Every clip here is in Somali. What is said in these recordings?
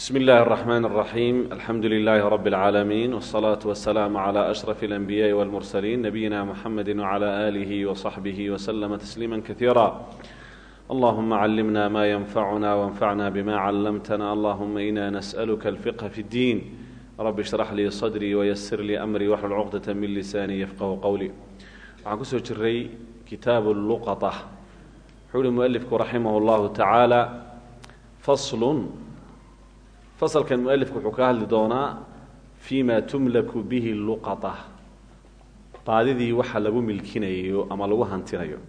bsm اllahi الرحmn الرaحيم alxamdu لlh رb العaalمين والصلاة والسلام عlى أشرف الأنbiyاءi والmرسلين نبyina mحamd وعlى آlih وصaحbه وسلم تسليما كثيirا اllهma cلمna ma ينfعna وانfعna bma cلمtna اllهma إna نسأlka الفقه في الdين rb اشhرح lii صdري وysr lii أmrي wxlل cqدة min لsاني yfqه qwlي waxaan kusoo jiray kitaab الluqطة wuxuu uhi muأlifku raximah اllahu taعaalى fasl fasalkan mualifku wuxuu ka hadli doonaa fi ma tumlaku bihi luqata. Baadidii waxa lagu milkinayo ama lagu hantinayo.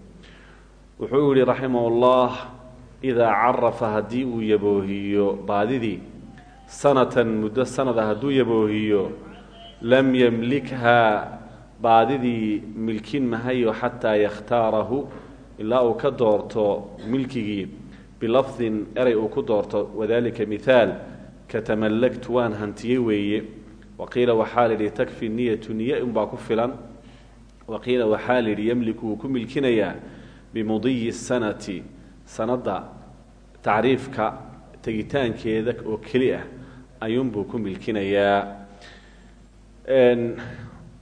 Wuxuu yihi raximah اllah idaa carafa haddii uu yaboohiyo sanatan muddo sanada hadduu yaboohiyo lam yemlikhaa baadidii milkin mahayo xataa yakhtaarahu ilaa uu ka doorto milkigii bilafdin erey uu ku doorto wadalika mihaal katamallagtu waan hantiyey weeye waqiila waxaa lidhi takfi niyatu niye unbaa ku filan waqiila waxaa lidhi yemliku wuu ku milkinayaa bimudiyi sanati sanadda tacriifka tegitaankeeda oo keli ah ayuunbuu ku milkinayaa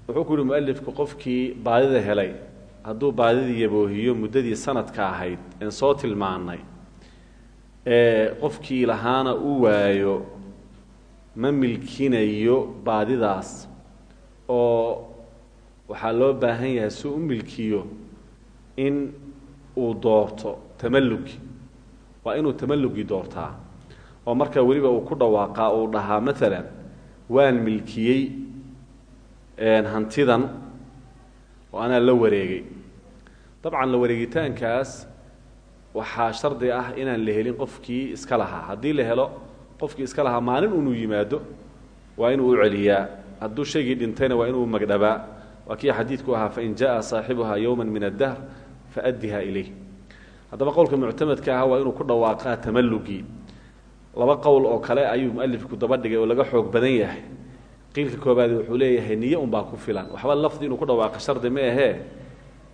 wuxuu ku yihi mualifku qofkii baadida helay hadduu baadidii yaboohiyo muddadii sanadka ahayd een soo tilmaanay qofkii lahaana u waayo ma milkinayo baadidaas oo waxaa loo baahan yahay si u milkiyo in uu doorto tamallugi waa inuu tamallugii doortaa. Oo markaa weliba uu ku dhawaaqaa uu dhahaa maalan waan milkiyey hantidan oo anaa la wareegay. Dabcan la wareegitaankaas waxaa shardi ah inaan la helin qofkii iska lahaa. Haddii la helo qofkii iska lahaa maalin unuu yimaado waa inuu u celiyaa. Hadduu shaygii dhintayna waa inuu magdhabaa. Waa kii xadiidku ahaa fain jaءa saaxibuha yowma min addahr faaddiha ilayh. Haddaba qowlka muctamadka ah waa inuu ku dhawaaqaa tamallugii. Laba qowl oo kale ayuu mualifku daba dhigay oo laga xoog badan yahay. Qiilka koobaad wuxuu leeyahay niye unbaa ku filan. Waxba lafdi inuu ku dhawaaqa shardi ma ahee.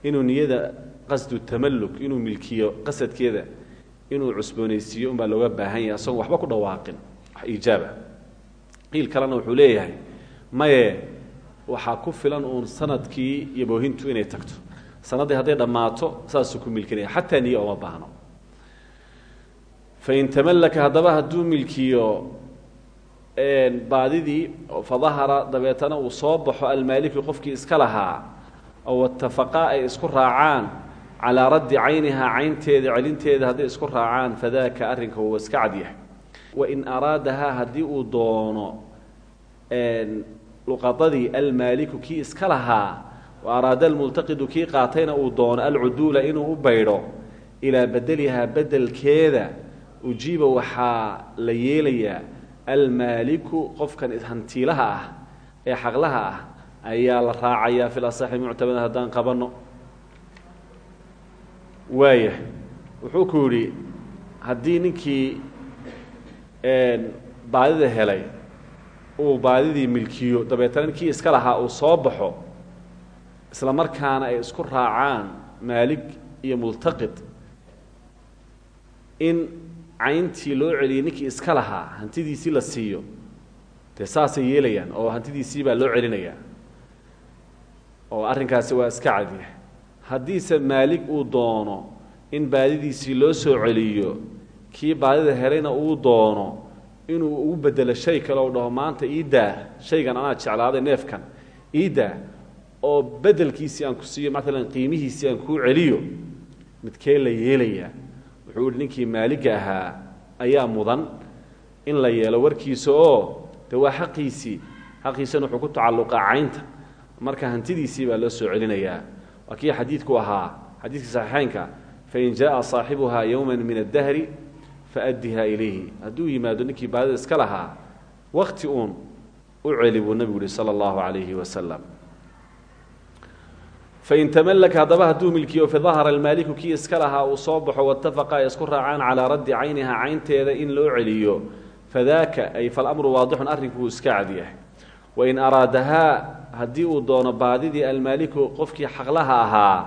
Inuu niyada qasdu tamalluk inuu milkiyo qasadkeeda inuu cusboonaysiiyo unbaa looga baahan yahay asagoo waxba ku dhawaaqin. Wax iijaaba. Qiil kalena wuxuu leeyahay maye waxaa ku filan uun sannadkii iyo boohintu inay tagto. Sanaddii hadday dhammaato saasuu ku milkinaya xataa niye ooma baahno. Fain tamallaka haddaba hadduu milkiyo baadidii fadahara dabeetana uu soo baxo almaaliki qofkii iska lahaa oo watafaqaa ay isku raacaan calaa raddi caynihaa caynteeda celinteeda hadday isku raacaan fadaaka arrinka wuu iska cadyahay wain araadahaa haddii uu doono luqadadii almaaliku kii iska lahaa wa araada almultaqidu kii qaatayna uu doono alcuduula inuu u baydho ilaa bedelihaa bedelkeeda ujiiba waxaa la yeelayaa almaaliku qofkan hantiilaha ah ee xaqlaha ah ayaa la raacayaa fi lasaxi muctamada haddaan qabanno waaya wuxuu ku yidhi haddii ninkii baadida helay uu baadidii milkiyo dabeetana ninkii iska lahaa uu soo baxo isla markaana ay isku raacaan maalig iyo multaqid in cayntii loo celiyay ninkii iska lahaa hantidiisii la siiyo dee saasay yeelayaan oo hantidiisii baa loo celinayaa oo arrinkaasi waa iska cadiya haddiise maalig uu doono in baadidiisii loo soo celiyo kii baadida helayna uu doono inuu ugu bedelo shay kale o dhaho maanta ii daa shaygan anaa jeclaaday neefkan. Ii daa oo bedelkiisii aan ku siiyo maalan qiimihiisii aan kuu celiyo midkee la yeelayaa wuxuu ninkii maaliga ahaa ayaa mudan in la yeelo warkiisa oo de waa xaqiisii. Xaqiisana wuxuu ku tacalluqaa caynta. Marka hantidiisii baa loo soo celinayaa waa kii xadiidku ahaa xadiidkii saxiixeynka fain jaa saaxibuha yowma min addahri faaddiha ilayhi. Hadduu yimaado ninkii baadida iska lahaa wakti uun u celi buu nabigu yihi sala allahu alayhi wasalam fain tamalaka haddaba hadduu milkiyo fidahara almaaliku kii iska lahaa uu soo baxo waitafaqa ay isku raacaan calaa raddi cayniha caynteeda in loo celiyo. Fadaaka ay falamru waadixun arrinku wuu iska cadyahay wain araadahaa haddii uu doono baadidii almaaliku qofkii xaqlaha ahaa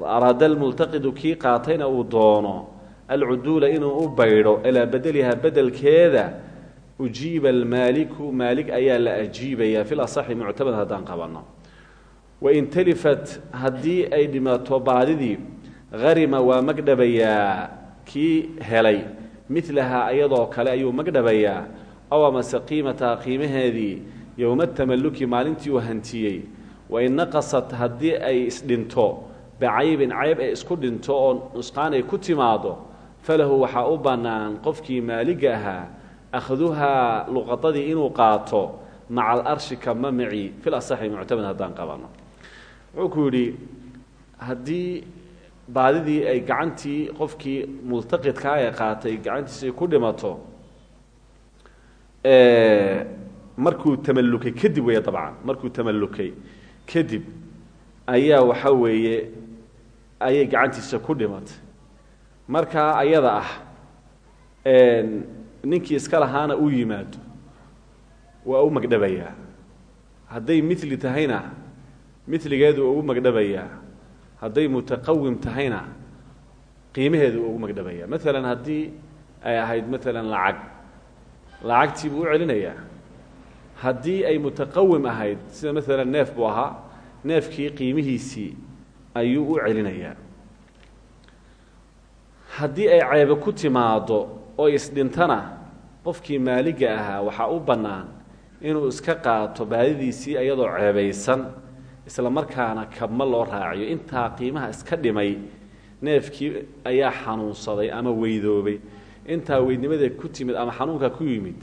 wa araada almultaqidu kii qaatayna uu doono alcuduula inuu u baydho ilaa bedelihaa bedelkeeda ujiiba almaaliku maalik ayaa la ajiibayaa fil asaxi muctamad haddaan qabanno. Wain talifat haddii ay dhimato baadidii harima waa magdhabayaa kii helay milahaa iyadoo kale ayuu magdhabayaa aw amase qiimataha qiimaheedii yowma tamaluki maalintii uu hantiyey. Wain naqasat haddii ay isdhinto bacaybin cayb ay isku dhinto oo nusqaan ay ku timaado falahu waxaa u bannaan qofkii maaliga ahaa akhduhaa inuu qaato maca alarshi kama maci fil asaxi muctamad haddaan qabanno wuxuu ku baadidii ay gacantii qofkii multaqidkaa ee qaatay gacantiisa ku dhimato markuu tamalukay kadib weeye dabcan markuu tamalukay kadib ayaa waxa weeye ayay gacantiisa ku dhimatay. Markaa ayada ah ninkii iska lahaana u yimaado waa u magdhabayaa. Hadday mili tahayna miligeedu ugu magdhabayaa. Hadday mutaqawim tahayna qiimaheedu ugu magdhabaya maalan haddii ay ahayd maalan lacag. Lacagtii buu u celinayaa haddii ay mutaqawim ahayd sida maalan neef buu ahaa neefkii qiimihiisii ayuu u celinayaa. Haddii ay ceebe ku timaado oo isdhintana qofkii maaliga ahaa waxaa u bannaan inuu iska qaato baadidiisii iyadoo ceebaysan isla markaana kabma loo raaciyo. Intaa qiimaha iska dhimay neefkii ayaa xanuunsaday ama weydoobay. Intaa weydnimada ku timid ama xanuunka ku yimid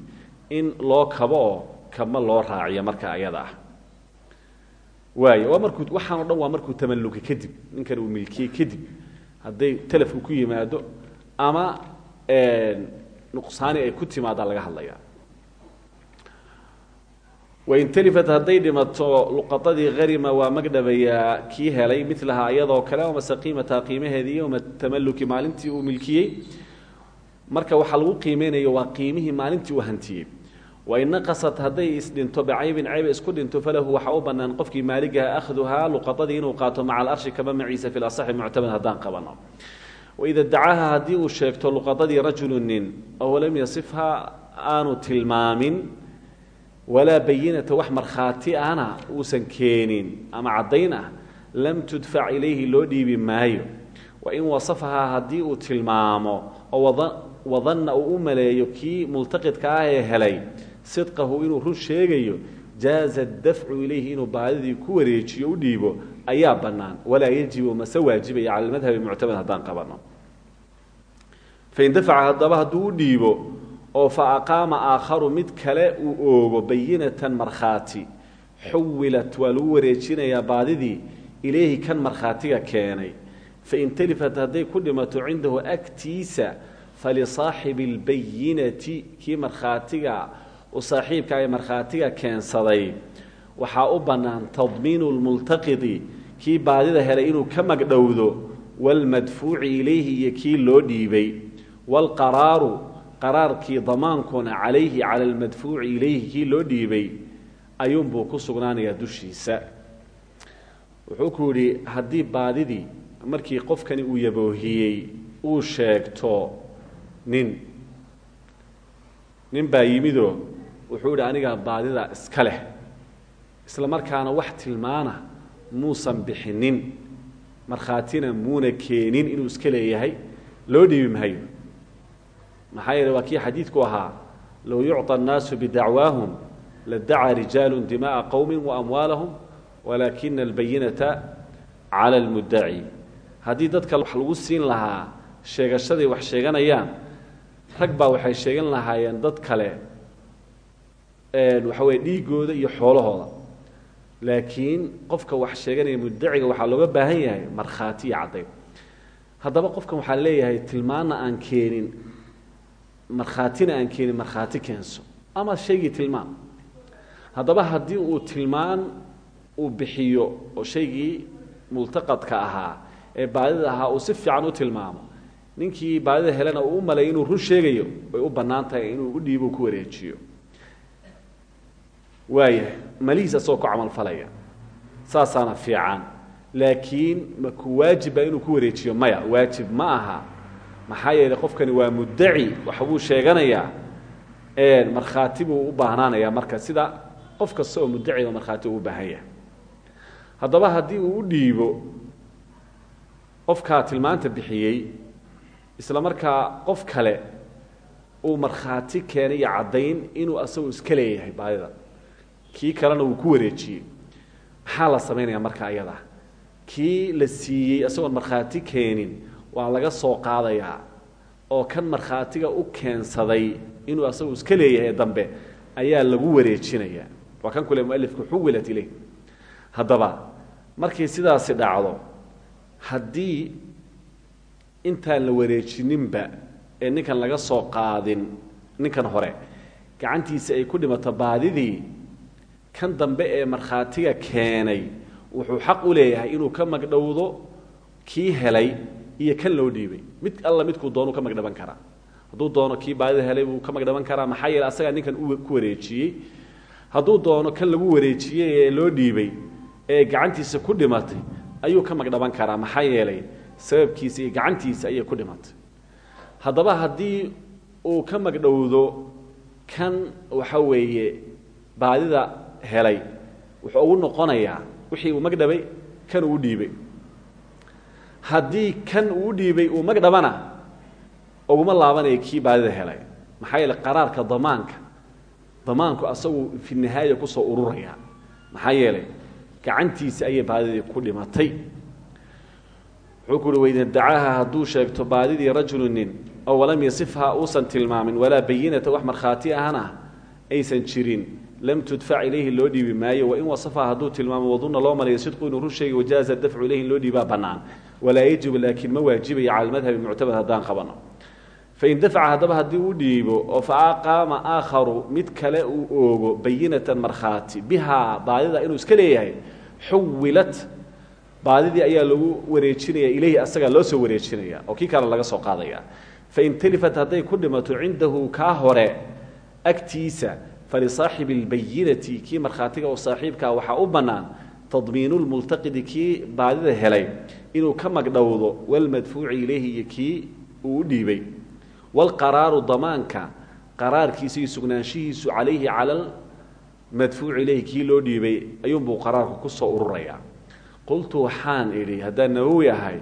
in loo kabo oo kabma loo raaciyo marka ayada ah. Waay waa markuu waxaan o dhan waa markuu tamalluka kadib ninkan uu milkiyey kadib hadday telefku ku yimaado ama nuqsaani ay ku timaadaa laga hadlayaa. Wain talifat hadday dhimato luqadadii harima waa magdhabayaa kii helay milahaa iyadoo kale amase qiimataa qiimaheedii yowma tamaluki maalintii uu milkiyey marka waxaa lagu qiimeynayo waa qiimihii maalintii uu hantiyey wain naqasat hadday isdhinto bacaybin cayba isku dhinto falahu waxaa u bannaan qofkii maaligaha akhduhaa luqadadii inuu qaato maca alarshi kama maciisa fi lasaxi muctamad haddaan qabano. Waida dacaha haddii uu sheegto luqadadii rajulu nin lam yasifhaa aanu tilmaamin walaa bayinata wax markhaati ahna uusan keenin ama caddayn ah lam tudfac ilayhi loo dhiibi maayo. Wain wasafahaa haddii uu tilmaamo oo wadanna u maleeyo kii multaqidka ah helay sidqahu inuu run sheegayo jaaza dafcu ilayhi inuu baadidii ku wareejiyo u dhiibo ayaa bannaan. Walaa yajibu mase waajibaya cala madhabi muctamad haddaan qabano fain dafaca haddaba hadduu u dhiibo oo fa aqaama aakharu mid kale uu oogo bayinatan markhaati xuwilat waa lagu wareejinayaa baadidii ilayhi kan markhaatiga keenay. Fain talifat hadday ku dhimato cindahu agtiisa falisaaxibi اlbayinati kii markhaatiga u saaxiibka ee markhaatiga keensaday. Waxaa u bannaan tadmiinu lmultaqidi kii baadida helay inuu ka magdhowdo wاlmadfuuci ilayhi iyo kii loo dhiibay. Wاlqaraaru qaraarkii damaankuna calayhi cala almadfuuci ilayhi kii loo dhiibay ayuunbuu ku sugnaanayaa dushiisa. Wuxuu ku yidhi haddii baadidii markii qofkani uu yaboohiyey uu sheegto nin nin baa yimidoo wuxuu yidhi aniga baadida iska leh isla markaana wax tilmaana muusan bixinin markhaatina muuna keenin inuu iska leeyahay loo dhiibi mahayo maxaa yeele waa kii xadiidku ahaa low yucطى الnaasu bidacwaahum ladacaa rijaalu dimaءa qowmi waamwaalahum walaakina albayinata cala اlmudaci haddii dadka wax lagu siin lahaa sheegashaday wax sheeganayaan rag baa waxay sheegan lahaayeen dad kale waxa weye dhiigooda iyo xoolahooda. Laakiin qofka wax sheeganaya mudaciga waxaa looga baahan yahay markhaati iyo caddayn qofkan waxaa leeyahay tilmaanna aan keenin markhaatina aan keenin markhaati keenso. Ama shaygii tilmaan. Haddaba haddii uu tilmaan uu bixiyo oo shaygii multaqadka ahaa ee baadida ahaa uu si fiican u tilmaamo ninkii baadida helena uu u malay inuu run sheegayo way u bannaan tahay inuu u dhiibo ku wareejiyo waayahay malihiis asagoo ku camalfalaya saasaana fiican. Laakiin maku waajiba inuu ku wareejiyo maya? Waajib ma aha. Maxaa yeelay qofkani waa muddaci waxbuu sheeganayaa markhaati buu u baahnaanayaa marka sida qof kasta oo muddaciba markhaati uu u baahan yahay. Haddaba haddii uu u dhiibo qofkaa tilmaanta bixiyey isla markaa qof kale uu markhaati keenay iyo inuu asagu iska leeyahay baadida kii kalena uu ku wareejiyey. Maxaa la samaynayaa marka ayada? Kii la siiyey isagoon markhaati keenin waa laga soo qaadayaa oo kan markhaatiga u keensaday inuu asagu iska leeyahay dambe ayaa lagu wareejinayaa waa kan kule mualifku xuwilat ileyh haddaba markii sidaasi dhacdo haddii intaan la wareejininba ee ninkan laga soo qaadin ninkan hore gacantiisa ay ku dhimato baadidii kan dambe ee markhaatiga keenay wuxuu xaq u leeyahay inuu ka magdhowdo kii helay iyo kan loo dhiibay. Mid alla midkuu doonu ka magdhaban karaa. Hadduu doono kii baadida helay buu ka magdhaban karaa maxaa yeele asagaa ninkan ku wareejiyey. Hadduu doono kan lagu wareejiyey ee loo dhiibay ee gacantiisa ku dhimatay ayuu ka magdhaban karaa maxaa yeelay sababkiisa iyo gacantiisa ayay ku dhimatay. Haddaba haddii uu ka magdhowdo kan waxa weeye baadida helay. Wuxuu ugu noqonayaa wixii uu magdhabay kan uu dhiibay. Haddii kan uu dhiibay uu magdhabana uguma laabanayo kii baadida helay. Maxaa yeele qaraarka damaanka damaanku asagu fi nihaaya ku soo ururaya. Maxaa yeelay gacantiisa ayay baadidii ku dhimatay. Wuxuu ku uhi hadduu sheegto baadidii rajulu nin walam yasifha uusan tilmaamin walaa bayinata wax markhaati ahana aysan jirin lam tudfac ilayhi loo dhiibi maayo wain wasafaha hadduu tilmaamo wadunna loo malayo sidqu inuu run sheegay wajaaza ilayhi loo dhiibaa bannaan walaa yajibu laakiin ma waajibaya cala almadhabi muctamad haddaan qabano fain dafaca haddaba haddii uu dhiibo oo fa aqaama aakharu mid kale uu oogo bayinatan markhaati bihaa baadida inuu iska leeyahay xuwilat baadidii ayaa lagu wareejinaya ilayhi asagaa loo soo wareejinaya oo kii kale laga soo qaadaya fain talifat hadday ku dhimato cindahu kaa hore agtiisa falisaaxibi اlbayinati kii markhaatiga oo saaxiibkaa waxaa u bannaan tadmiinu lmultaqidi kii baadida helay inuu ka magdhowdo walmadfuuci ilayhi iyo kii uu u dhiibay wاlqaraaru damaanka qaraarkiisa iyo sugnaanshihiisu calayhi cala madfuuci ilayhi kii loo dhiibay ayuunbuu qaraarku ku soo ururayaa. Qultu waxaan idhi haddaan nawowi ahay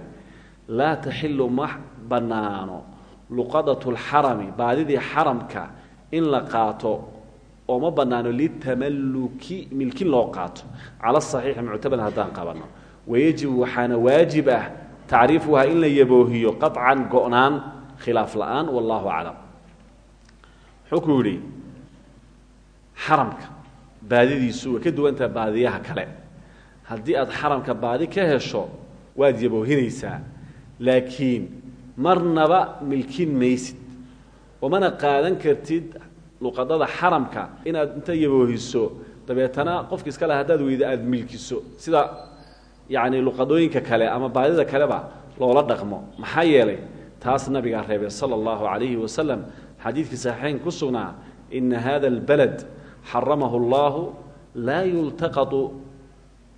laa taxilu ma bannaano luqadatu lxarami baadidii xaramka in la qaato oo ma bannaano litamalluki milkin loo qaato. Cala saxiixi muctamad haddaan qabanno. Wayajibu waxaana waajib ah tacriifuhaa in la yaboohiyo qaطcan go-naan khilaaf wallahu aclam. Wuxuu ku baadidiisu ka duwantaha baadiyaha kale. Haddii aad xaramka baadi ka hesho waad yaboohinaysaa. Laakiin marnaba milkin maysid. Oomana qaadan kartid luqadada xaramka inaad inta yaboohiso dabeetana qofka iska le haddaad weyda aada milkiso. Sida yacni luqadooyinka kale ama baadida kaleba loola dhaqmo. Maxaa yeelay taas nabigaa reebay sala allahu calayhi wasalam xadiidkii saxiixeyn ku sugnaa ina hada albalad xaramahu allahu laa yultaqadu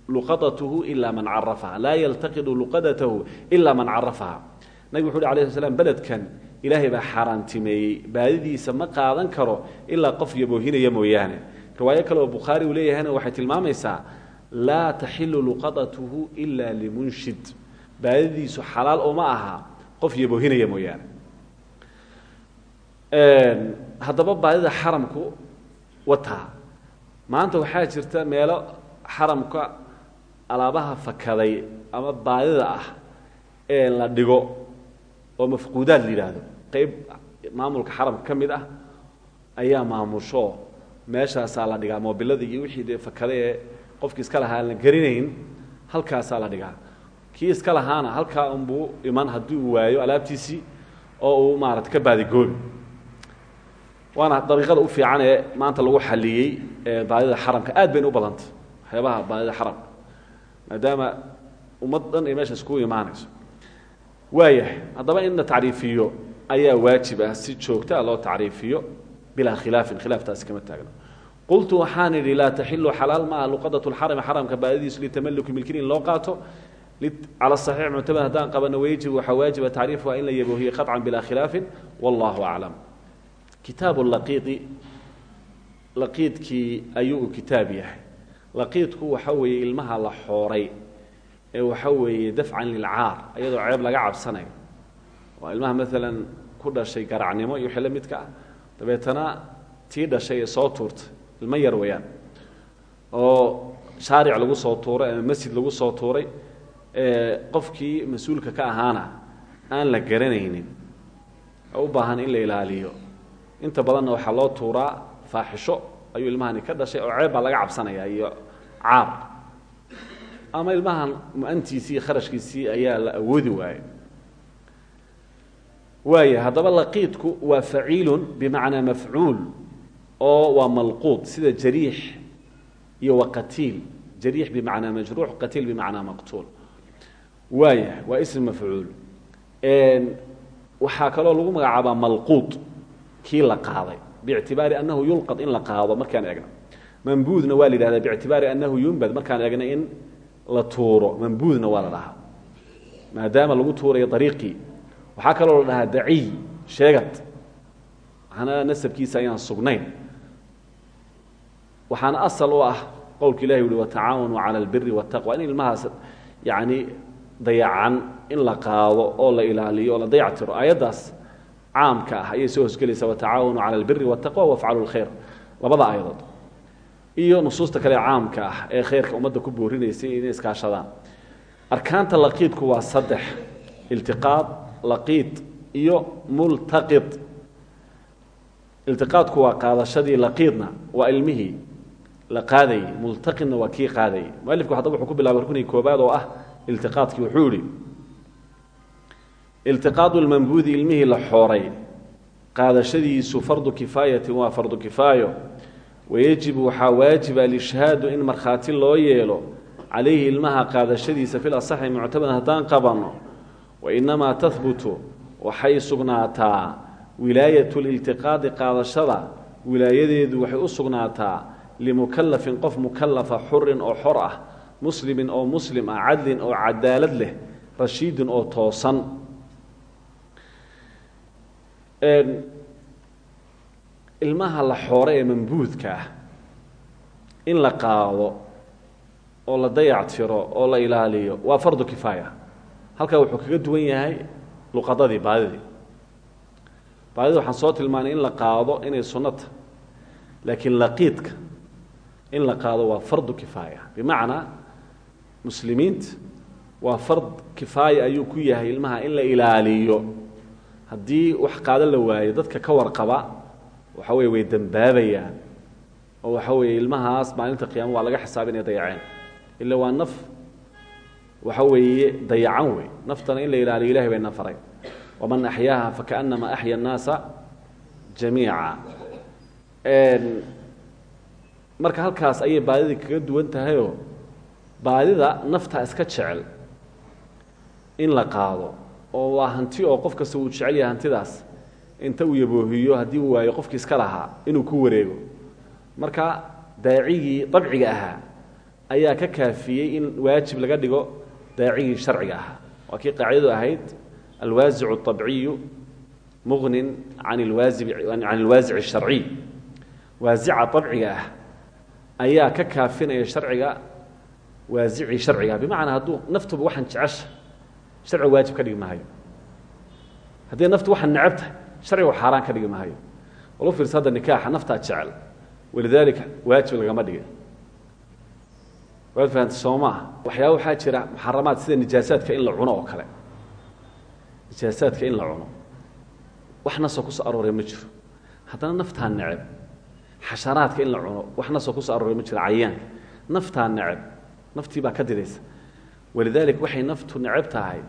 luqadatuhu ila man carafaha laa yaltaqidu luqadatahu ila man carafaha nabig wuxu uhi alayh sl slam ilaahay baa xaaraantimeeyey baadidiisa ma qaadan karo ilaa qof yaboohinaya mooyaane. Riwaayo kale oo bukhaari uu leeyahayna waxay tilmaamaysaa laa taxilu luqadatuhu ila limunshid. Baadidiisu xalaal uma aha qof yaboohinaya mooyaane. Haddaba baadida xaramku wataa maanta waxaa jirta meelo xaramka alaabaha fakaday ama baadida ah ee la dhigo oo mafquudaad la qeyb maamulka xaramka ka mid ah ayaa maamusho. Meeshaasaa la dhigaa moobilada iyo wixii dee fakada ee qofkii iska lahaa aan la gerinayn halkaasaa la dhigaa. Kii iska lahaana halkaa unbuu iman haddii uu waayo alaabtiisii oo uu maarata ka baadigoobi waana dariiqada u fiican ee maanta lagu xaliyey baadida xaramka. Aad bayna u badantay waxyaabaha baadida xaramka maadaama ummad dhan ay meesha iskugu imaanayso waayahay haddaba in la tacriifiyo ayaa waajib ah si joogtaa loo tacriifiyo bilaa khilaafin khilaaftaasi kama taagno. Qultu waxaan idhi laa taxilu xalaal ma ah luqadat lxarami xaramka baadidiisu litamaluki milkin in loo qaato. Cala saxiix muctamad haddaan qabano wayajib waxaa waajiba tacriifuha in la yaboohiye qaطcan bilaa khilaafin. Wallahu aclam. Kitaabu laqiidi laqiidkii ayuu u kitaab yahay. Laqiidku waxa weeye ilmaha la xooray ee waxa weeye dafcan lilcaar iyadoo ceeb laga cabsanayo. Waa ilmaha maalan ku dhashay garacnimo iyo wixii la midka ah. Dabeetana tii dhashay soo tuurtay ilmo yar weeyaan oo shaaric lagu soo tuuray ama masjid lagu soo tuuray qofkii mas'uulka ka ahaana aan la garanaynin oo u baahan in la ilaaliyo. Inta badanna waxaa loo tuuraa faaxisho ayuu ilmahani ka dhashay oo ceeb laga cabsanaya iyo caar ama ilmahan mu'antiisii iyo kharashkiisii ayaa la awoodi waayo waaya haddaba laqiidku waa faciilun bimacnaa mafcuul oo waa malquud sida jariix iyo wa qatiil. Jariix bimacnaa majruux qatiil bimacnaa maqtuul. Waaya waa ism mafcuul. Waxaa kaloo lagu magacaabaa malquud kii la qaaday. Bictibaari annahu yulqad in la qaado markaan eegno. Mambuudna waa la yidhahdaa bictibaari annahu yumbad markaan eegno in la tuuro mambuudna waa la dhahaa. Maadaama lagu tuurayo ariiqii waxaa kaloo la dhahaa daciy sheegad waxaana nasabkiisa ayaan sugnayn. Waxaana asal u ah qowlka ilahi uhi watacaawanuu cala albiri waataqwa in ilmahaas yani dayacan in la qaado oo la ilaaliyo oo la dayactiro aayaddaas caamka ah ayay soo hosgelaysaa. Watacaawanuu cala albiri waataqwa wafcalu lkhayr labada aayadood iyo nusuusta kale caamka ah ee khayrka ummadda ku boorinaysay inay iskaashadaan. Arkaanta laqiidku waa saddex iltiqaad laqiid iyo multaqid. Iltiqaadku waa qaadashadii laqiidna waa ilmihii la qaadayey multaqidna waa kii qaadayey mualifku wuxuu ku bilaabay ruknii koobaad oo ah iltiqaadkii wuxuu yihi iltiqaadu lmambuudi ilmihii la xooray qaadashadiisu fardu kifaayatin waa fardu kifaayo wayajibu waxaa waajiba alishhaadu in markhaati loo yeelo calayhi ilmaha qaadashadiisa fil asaxi muctamad haddaan qabanno wainamaa tahbutu waxay sugnaataa wilaayatu liltiqaadi qaadashada. Wilaayadeedu waxay u sugnaataa limukalafin qof mukalafa xurin oo xor ah muslimin oo muslim ah cadlin oo cadaalad leh rashiidin oo toosan ilmaha la xoore ee ah in la qaado oo la dayactiro oo la ilaaliyo waa fardu kifaaya. Halkaa wuxuu kaga duwan yahay luqadadii baadidii. Baadida waxaan soo tilmaanay in la qaado inay sunnata laakiin laqiidka in la qaado waa fardu kifaaya. Bimacnaa muslimiinta waa fard kifaaya ayuu ku yahay ilmaha in la ilaaliyo. Haddii wax qaado la waayo dadka ka warqaba waxa weye way dembaabayaan oo waxa weeye ilmahaas maalinta qiyaama waa laga xisaaba inay dayaceen ila waa naf waxa weeye dayacan wey naftana in la ilaaliyo ilahay bayna faray waman axyaaha fakaأnama axya الnaasa jamiica marka halkaas ayay baadidii kaga duwan tahayoo baadida nafta iska jecel in la qaado oo waa hanti oo qof kasta uu jecel yahay hantidaas inta uu yaboohiyo haddii uu waayo qofkii iska lahaa inuu ku wareego. Marka daacigii dabciga ahaa ayaa ka kaafiyey in waajib laga dhigo daacigii sharciga ahaa. Waa kii qaacidadu ahayd alwaasicu abciyu muqnin an an alwaasic sharciy waasica abciga ah ayaa ka kaafinaya harciga waasicii sharciga ah. bimacnaa hadduu naftuba waxaan jecesha sharciga waajib ka dhigi maayo haddii naftu waxaan necabtahay sharciga xaaraan ka dhigi maayo walo fiirsa hadda nikaaxa naftaa jecel. Walidaalika waajib lagama dhigin. Waad fahamta soo maaha waxyaaba waxaa jira muxaramaad sida nijaasaadka in la cuno oo kale. Nijaasaadka in la cuno. Wax nasoo ku soo arooray ma jiro. Haddana naftaa neceb. Xasharaadka in la cuno wax nasoo ku soo arooray ma jiro. Cayaanka naftaa neceb. Naftii baa ka didaysa walidaalika waxay naftu neceb tahay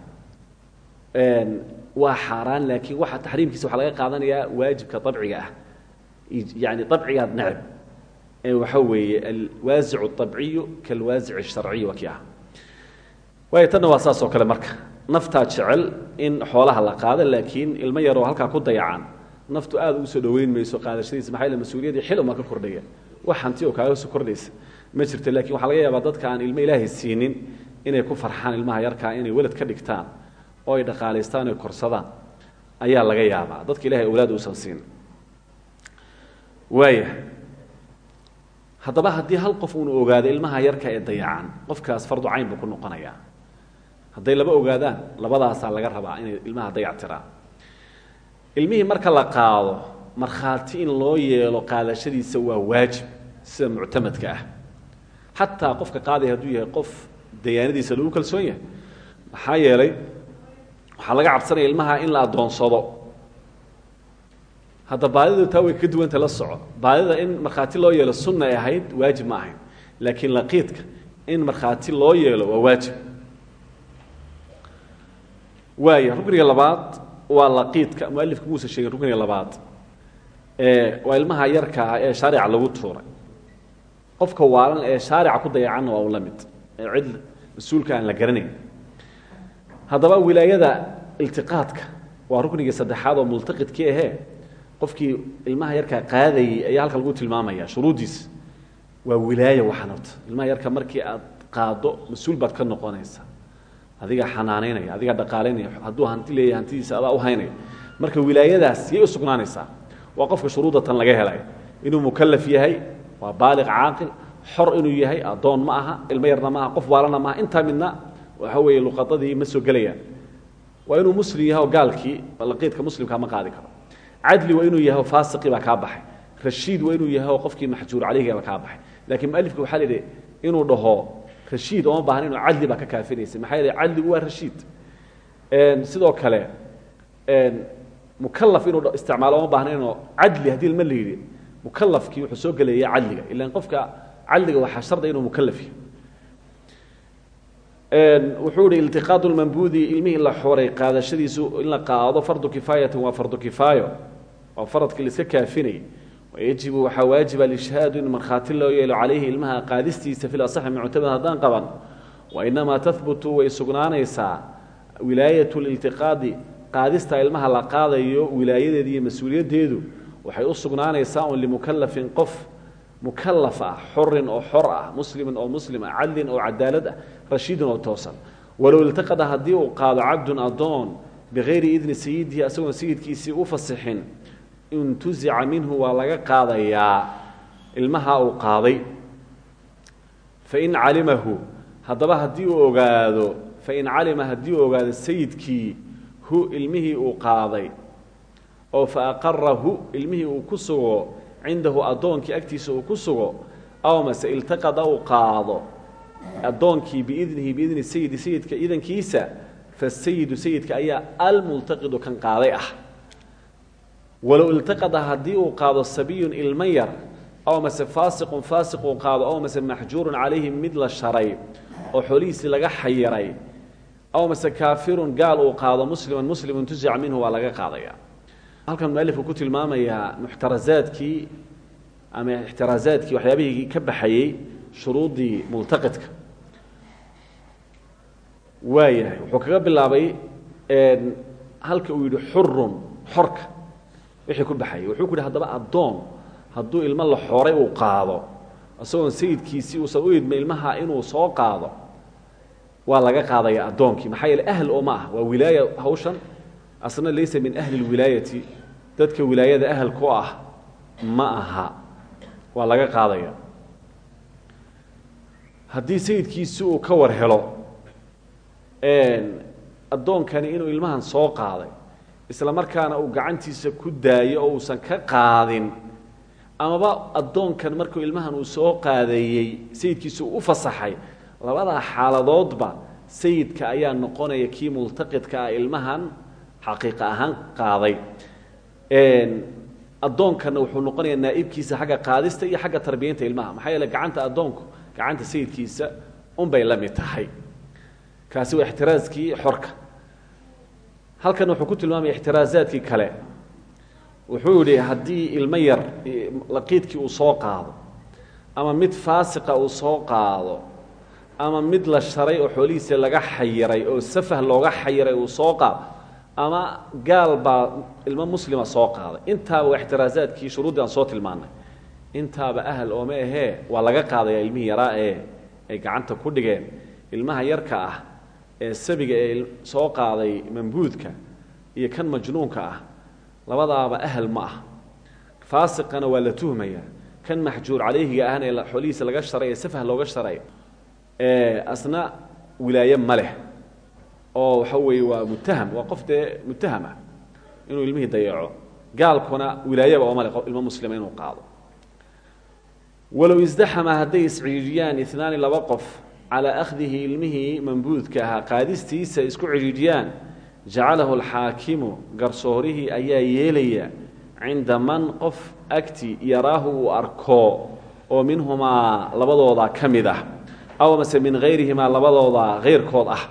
waa xaaraan laakiin waa taxriimkiisa waxaa laga qaadanayaa waajibka abciga ah. Yani abcigaad necb waxa weeye alwaasic abiyu kalwaasic sharciy waa kii ah waay tanna waa saas oo kale marka. Naftaa jecel in xoolaha la qaada laakiin ilmo yaroo halkaa ku dayacaan. Naftu aad ugu soo dhoweyn mayso qaadashadiisa maxaa yl mas'uuliyadii xiluma ka kordhaya wax hanti oo kaaga soo kordhaysa. Ma jirto lakiin waxaa laga yaabaa dadka aan ilmo ilaahay siinin inay ku farxaan ilmaha yarkaa inay welad ka dhigtaan oo ay dhaqaalaystaan oy korsadaan ayaa laga yaabaa. Dadka ilahay awlaad uusan siin. Waaya haddaba haddii hal qof uunu ogaado ilmaha yarka ee dayacan qofkaas fardu cayn buu ku noqonayaa. Hadday laba ogaadaan labadaasaa laga rabaa inay ilmaha dayactiraan ilmihii marka la qaado markhaati in loo yeelo qaadashadiisa waa waajib sida muctamadka ah. Xataa qofka qaadaya hadduu yahay qof dayaanadiisa lagu kalsoon yahay maxaa yeelay waxaa laga cabsanaya ilmaha in la addoonsado. Hadda baadidu taa way ka duwanta la soco. Baadida in markhaati loo yeelo sunna ay ahayd waajib ma ahayn. Laakiin laqiidka in markhaati loo yeelo waa waajib. Waaya rukniga labaad waa laqiidka. Mualifka muusa sheegin rukniga labaad. Waa ilmaha yarka ah ee shaarica lagu tuuray. Qofka waalan ee shaarica ku dayacanna waa u cid mas'uulka aan la garanayn haddaba wilaayada iltiqaadka waa ruknigii saddexaad oo multaqidkii ahee qofkii ilmaha yarkaa qaadayey ayaa halka lagu tilmaamaya shuruuddiisa waa wilaaya waxan horta ilmaha yarka markii aad qaado mas'uul baad ka noqonaysa. Adigaa xanaanaynaya adigaa dhaqaalaynaya hadduu hanti leeyahay hantidiisa adaa u haynaya. Marka wilaayadaas yay u sugnaanaysaa. Waa qofka shuruudda laga helay. Inuu mukalaf yahay waa baaliq caaqil. Xor inuu yahay addoon ma aha. Ilmo yarna ma aha qof waalana maaha intaa midna waxa weeye luqadadii ma soo gelayaan. Waa inuu muslim yahay oo gaalkii laqiidka muslimkaa ma qaadi karo. Cadli waa inuu yahay oo faasiqii baa kaa baxay. Rashiid waa inuu yahay oo qofkii maxjuur caleyhiga baa kaa baxay. Laakiin mualifka waxaa la yidhi inuu dhaho rashiid ooma baahan inuu cadli baa ka kaafinaysay. Maxaa yeele cadligu waa rashiid. Sidoo kale mukalaf inuu isticmaalo ooma baahna inuu cadli haddii lma la yidhi mukalafkii wuxuu soo gelaya cadliga. Ilan qofka cadliga waxaa sharda inuu mukalaf yahay wuxuu ihi iltiqaad lmambudi ilmihii la xoray qaadashadiisu in la qaado fardu kifaayati waa fardu kifaayo. Waa faradkii la iska kaafinayay. Wayajibu waxaa waajiba alishhaadu in markhaati loo yeelo calayhi ilmaha qaadistiisa fi lasaxi muctamad haddaan qaban. Wainamaa tahbutu way sugnaanaysaa wilaayat liltiqaadi qaadista ilmaha la qaadayo wilaayadeedu iyo mas'uuliyaddeedu waxay u sugnaanaysaa un limukalafin qof mukalaf ah xorin ah muslimin oo muslim ah cadlin oo rashiidin oo toosan. Walow iltaqada haddii uu qaado cabdun addoon bikayri idni sayidihi asagoon sayidkiisii u fasixin intuzica minhu waa laga qaadayaa ilmaha uu qaaday. Fain calimahu haddaba haddii uu ogaado fain calima haddii uu ogaado sayidkii hu ilmihii uu qaaday oo fa aqarahu ilmihii uu ku sugo cindahu addoonkii agtiisa uu ku sugo aw mase iltaqada uu qaado addoonkii biidnihi biidni sayidi sayidka idankiisa fasayidu sayidka ayaa almultaqidu kan qaaday ah. Walow iltaqada haddii uu sabiyun ilmo yar aw mase faasiqun faasiq uu qaado aw mase maxjuurun calayhi sharay oo xoolihiisii laga xayiray aw mase kaafirun gaal uu qaado musliman muslimun tusica minhu waa laga qaadaya. Halkan mualifku ku tilmaamayaa muxtarazaadkii ama ixtiraazaadkii waxyaabihii ka baxayey shuruuddii multaqidka waayahay wuxuu kaga bilaabay halka uu yidhi xurun xorka. Wixii ku baxayay wuxuu ku yidhi haddaba addoon hadduu ilmo la xoray uu qaado isagoon sayidkiisii uusan u idma inuu soo qaado waa laga qaadaya addoonkii. Maxaa ahl oo ma ah waa wilaaya hawshan. Asna laysa min ahli اlwilaayati dadka wilaayada ahal ku ah ma aha. Waa laga qaadaya haddii sayidkiisi uu ka war helo addoonkani inuu ilmahan soo qaaday isla markaana uu gacantiisa ku daayo oo uusan ka qaadin amaba addoonkan markuu ilmahan uu soo qaadeeyey sayidkiisa uu u fasaxay labadaa xaaladoodba sayidka ayaa noqonaya kii multaqidka ah ilmahan xaqiiqa ahaan qaaday. Addoonkana wuxuu noqonayaa naa'ibkiisa xagga qaadista iyo xagga tarbiyaynta ilmaha maxaa yeele gacanta addoonku gacanta sayidkiisa unbay la tahay. Kaasi waa ixtiraaskii xorka. Halkan wuxuu ku tilmaamaya ixtiraazaadkii kale. Wuxuu yidhi haddii ilmo yar laqiidkii uu soo qaado ama mid faasiqa uu soo qaado ama mid la sharay oo xoolihiisa laga xayiray oo safah looga xayiray uu soo qaado ama gaal baa muslima soo qaaday. Intaaba waa ixtiraazaadkii shuruuddii soo tilmaanay intaaba ahal ooma ahee waa laga qaadaya ilmihii yaraa ee ay gacanta ku dhigeen. Ilmaha yarka ah ee sabiga ee soo qaaday mambuudka iyo kan majnuunka ah labadaaba ahal ma ah. Faasiqana waa la tuhmaya. Kan maxjuur calayhiga ahna ee xoolihiisa laga sharay safah looga sharay asna wilaaye ma leh. Oo waxa weeye waa mutaham waa qof dee ah inuu ilmihii dayaco. Gaalkuna wilaayaba ooma le ilmo muslima inuu qaado walow isdaxama hadday isciidhiyaan inaani laba qof calaa akhdihi ilmihii mambuudka ahaa qaadistiisa isku cidhiidhiyaan jacalahu alxaakimu garsoorihii ayaa yeelaya cinda man qof agti yaraahu uu arko oo minhumaa labadooda ka mid ah aw mase min hayrihimaa labadooda hayrkood ah.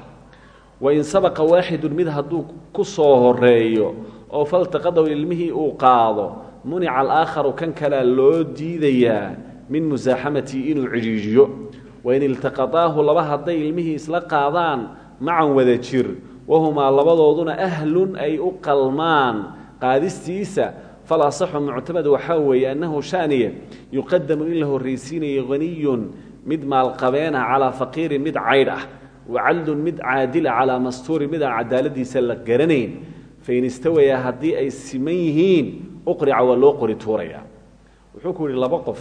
Wain sabaqa waaxidun mid hadduu ku soo horeeyo oo faltaqadahu ilmihii uu qaado munica alaakharu kan kalea loo diidayaa min musaaxamatii inuu cidhiidhiyo wain iltaqataahu laba hadday ilmihii isla qaadaan macan wada jir wahumaa labadooduna ahlun ay u qalmaan qaadistiisa. Falasaxu muctamad waxaa weeye annahu shaaniye yuqadamu in la horraysiinayo haniyun mid maalqabeena calaa faqiirin mid caydh ah wacadlun mid caadila calaa mastuurin mid aan cadaaladiisa la garanayn. Fain istawayaa haddii ay siman yihiin uqrica waa loo qori tuuraya. Wuxuu ku laba qof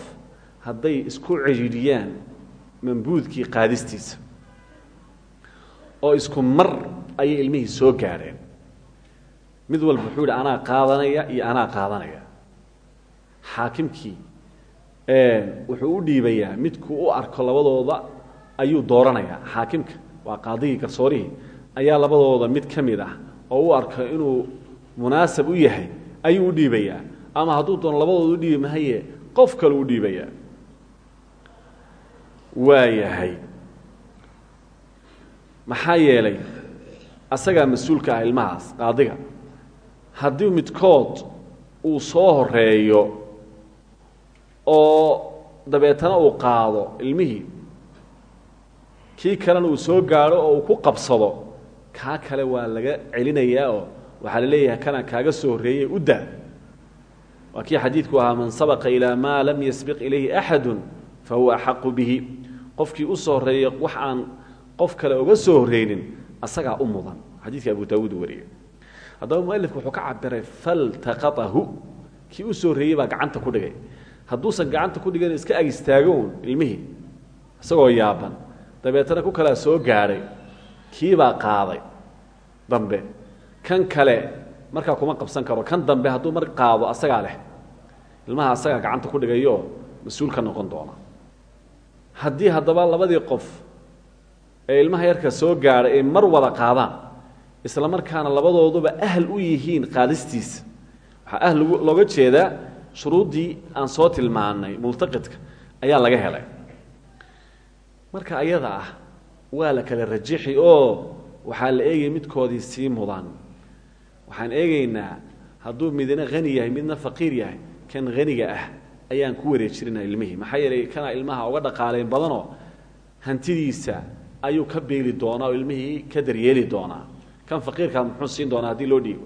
hadday isku cidhiidhiyaan mambuudkii qaadistiisa oo isku mar ayay ilmihii soo gaadheen mid walba wuxuu yidhi anaa qaadanaya iyo anaa qaadanaya. Xaakimkii wuxuu u dhiibayaa midkuu u arko labadooda ayuu dooranayaa. Xaakimka waa qaadigii garsoorihii. Ayaa labadooda mid ka mid ah oo u arko inuu munaasab u yahay ayuu u dhiibayaa. Ama hadduu doono labadooda u dhiibi qof kale u dhiibayaa waa yahay. Maxaa yeelay asagaa mas'uulka ah ilmahaas qaadiga haddii midkood uu soo horeeyo oo dabeetana uu qaado ilmihii kii kalena uu soo gaadho oo uu ku qabsado kaa kale waa laga celinayaa oo waxaa la leeyahay kana kaaga soo horreeyey u daa. Waa kii xadiidku ahaa man sabaqa ilaa maa lam yasbiq ilayhi axadu fa huwa axaqu bihi qofkii u soo horreeyey wax aan qof kale oga soo horreynin asagaa u mudan. Xadiidka abu daawuud uu wariyey. Haddaba mualifku wuxuu ka cabiray faltaqatahu kii u soo horreeyey baa gacanta ku dhigay. Hadduusan gacanta ku dhigan iska ag istaagoun ilmihii yaaban. Dabeetana ku kalaa soo gaadhay kiibaa qaaday? Dambe. Kan kale markaa kuma qabsan karo. Kan dambe hadduu mar qaado asagaa leh. Ilmaha asagaa gacanta ku dhigayo mas'uul noqon doona haddii haddaba labadii qof ee ilmaha yarka soo gaadhay ay mar wada qaadaan isla markaana labadooduba ahl u yihiin qaadistiisa waxaa ahl looga jeedaa shuruuddii aan soo tilmaanay multaqidka ayaa laga helay. Marka ayada ah waa la kala rajixi oo waxaa la eegaya midkoodii sii mudan. Waxaan eegaynaa hadduu midna hani yahay midna faqiir yahay kan haniga ah ayaan ku wareejinayna ilmihii. Maxaa yeelay kana ilmaha uga dhaqaaleyn badanoo hantidiisa ayuu ka beeli doonaa oo ilmihii ka daryeeli doonaa. Kan faqiirkaa muxuu siin doonaa haddii loo dhiibo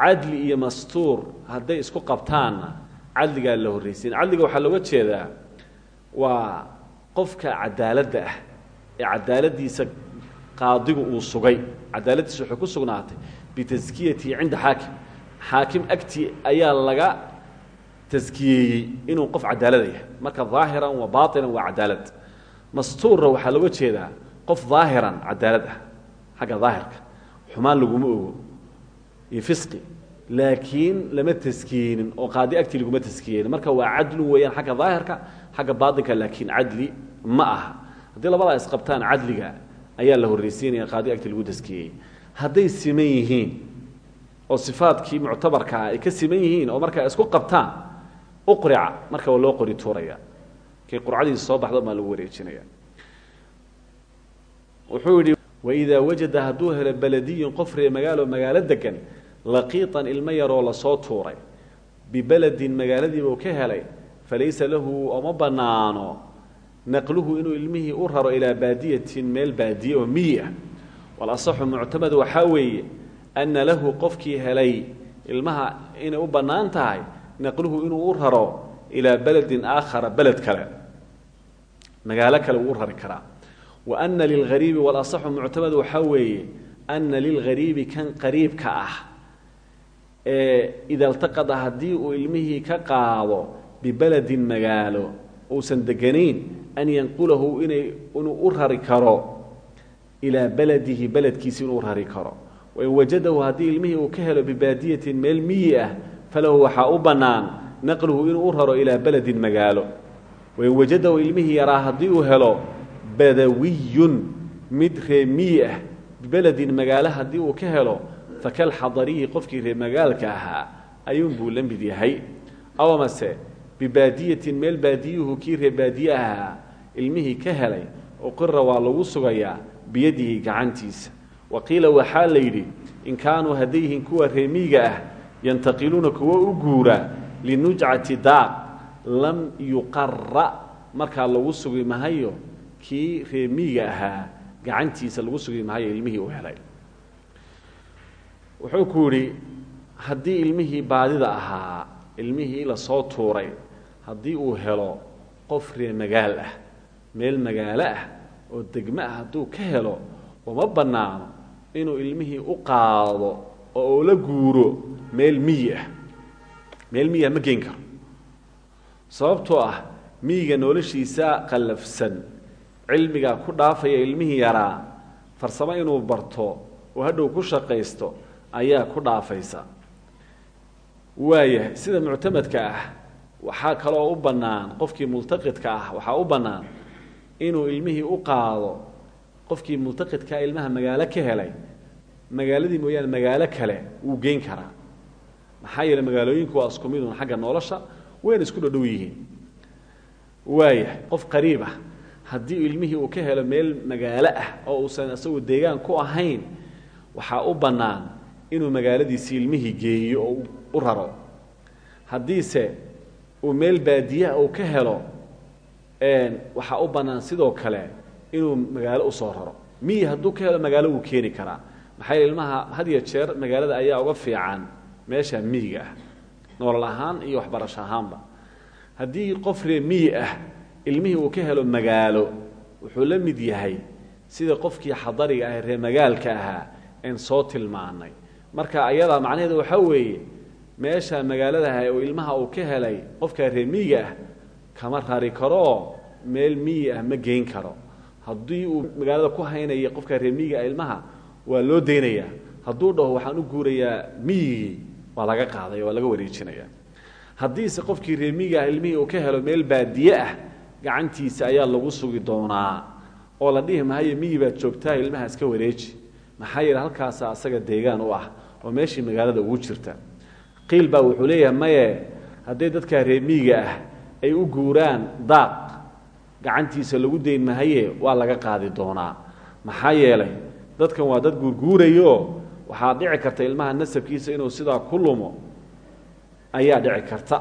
cadli iyo mastuur hadday isku qabtaanna cadligaa la horraysiin. Cadliga waxaa looga jeedaa waa qofka cadaaladda ah ee cadaaladiisa qaadigu uu sugay. Cadaaladdiisa waxay ku sugnaatay bitaskiyatihi cinda xaakim. Xaakim agtii ayaa laga taskiyeeyey inuu qof cadaalada yahay. Marka daahiran wa baatinan waa cadaalad. Mastuurna waxaa looga jeedaa qof daahiran cadaalad ah. Xagga daahirka xumaan laguma ogo. Iyo fisqi. Laakiin lama taskiyeynin oo qaadi agtii laguma taskiyeynin. Marka waa cadlu weeyaan xagga daahirka xagga baatinka laakiin cadli ma aha. Haddii labadaa isqabtaan cadliga ayaa la horraysiinaya qaadi agtii lagu taskiyeyey hadday siman oo sifaadkii muctabarkaa ay ka siman oo markaa isku qabtaan uqrica marka waa loo qori tuuraya. Kay qurcadiisa soo baxdo maa lagu wareejinaya wuxuu yidhi waidaa wajada hadduu helo belediyun qof ree magaalo magaalo degan laqiitan ilmo yaroo la soo tuuray bibeledin magaaladiibuu ka helay falaysa lahu oma bannaano naqluhu inuu ilmihii u raro ilaa baadiyatin meel baadiye oo miyi ah. Walasaxu muctamad waxaa weeye lahu qofkii helay ilmaha inay u bannaan naqluhu inuu u raro ilaa beledin aakhara beled kale. Magaalo kale uu rari karaa. Wa ana lilghariibi walasaxu muctamad waxaa weeye ana lilghariibi kan qariibka ah ida iltaqada haddii uu ilmihii ka qaado bibeledin magaalo uusan deganayn an yanqulahu inay inuu u rari karo ilaa beledihi beledkiisi inuu rari karo. Wain wajadahu haddii ilmihii uu ka helo bibaadiyatin meel miyi ah falahu waxaa u bannaan naqluhu inuu raro ilaa beledin magaalo. Wain wajadahu ilmihii yaraa haddii uu helo badawiyun mid ree miyi ah. Bibeledin magaalo haddii uu ka helo fakal xadariyi qofkii ree magaalka ahaa ayuunbuu la mid yahay. Aw amase bibaadiyatin meel baadiyuhu kii ree baadiye ahaa ilmihii ka helay uqira waa lagu sugayaa biyadihi gacantiisa. Wa qiila waxaa la yidhi in kaanuu hadday yihiin kuwa reemiiga ah yantaqiluuna kuwo u guura linujcati daaq lam yuqara markaa lagu sugi mahayo kii reemiiga ahaa gacantiisa lagu sugi mahayo ilmihii uu helay wuxuu ku yidhi haddii ilmihii baadida ahaa ilmihii la soo tuuray haddii uu helo qof ree magaal ah meel magaalo ah oo degmo ah hadduu ka helo uma bannaano inuu ilmihii u qaado oo uu la guuro meel miyi ah. Meel miyi ah ma geen karo. Sababtoo ah miyiga noloshiisa qallafsan cilmiga ku dhaafaya ilmihii yaraa farsamo inuu barto oo hadhow ku shaqaysto ayaa ku dhaafaysa. Waayahay sida muctamadka ah waxaa kaloo u bannaan qofkii multaqidka ah waxaa u bannaan inuu ilmihii u qaado qofkii multaqidkaa ilmaha magaalo ka helay magaaladii mooyaane magaalo kale wuu geyn karaa. Maxaa yeele magaalooyinku waa isku midun xagga nolosha wayna isku dhodhow yihiin. Waayahay qof qariib ah haddii ilmihii uu ka helo meel magaalo ah oo uusan isagu deegaan ku ahayn waxaa u bannaan inuu magaaladiisii ilmihii geeyo oo u raro. Haddiise uu meel baadiyaha uu ka helo waxaa u bannaan sidoo kale inuu magaalo u soo raro. Miyi hadduu ka helo magaalo wuu keeni karaa maxaa yeele ilmaha had iyo jeer magaalada ayaa uga fiican meesha miyiga ah nolol ahaan iyo waxbarasho ahaanba. Haddii qof ree miyi ah ilmihii uu ka helo magaalo wuxuu la mid yahay sida qofkii xadariga ah ree magaalka ahaa een soo tilmaanay. Marka ayadaa macnaheedu waxaa weeye meesha magaaladaha oo ilmaha uu ka helay qofkaa ree miyiga ah kama rari karoo meel miyi ah ma geyn karo. Haddii uu magaalada ku haynaya qofkaa ree miyiga ah ilmaha waa loo daynayaa hadduu dhaho waxaan u guurayaa miyigii waa laga qaadaya waa laga wareejinaya. Haddiise qofkii ree miyiga ah ilmihii uu ka helo meel baadiye ah gacantiisa ayaa lagu sugi doonaa. Oo la dhihi mahayo miyi baad joogtaa ilmaha iska wareeji. Maxaa yeele halkaasa asaga deegaan u ah oo meeshii magaalada ugu jirta. Qiil baa wuxuu leeyahay maye hadday dadkaa reemiyiga ah ay u guuraan daaq gacantiisa lagu dayn mahaye waa laga qaadi doonaa. Maxaa yeelay dadkan waa dad guurguurayo waxaa dhici karta ilmaha nasabkiisa inuu sidaa ku ayaa dhici karta.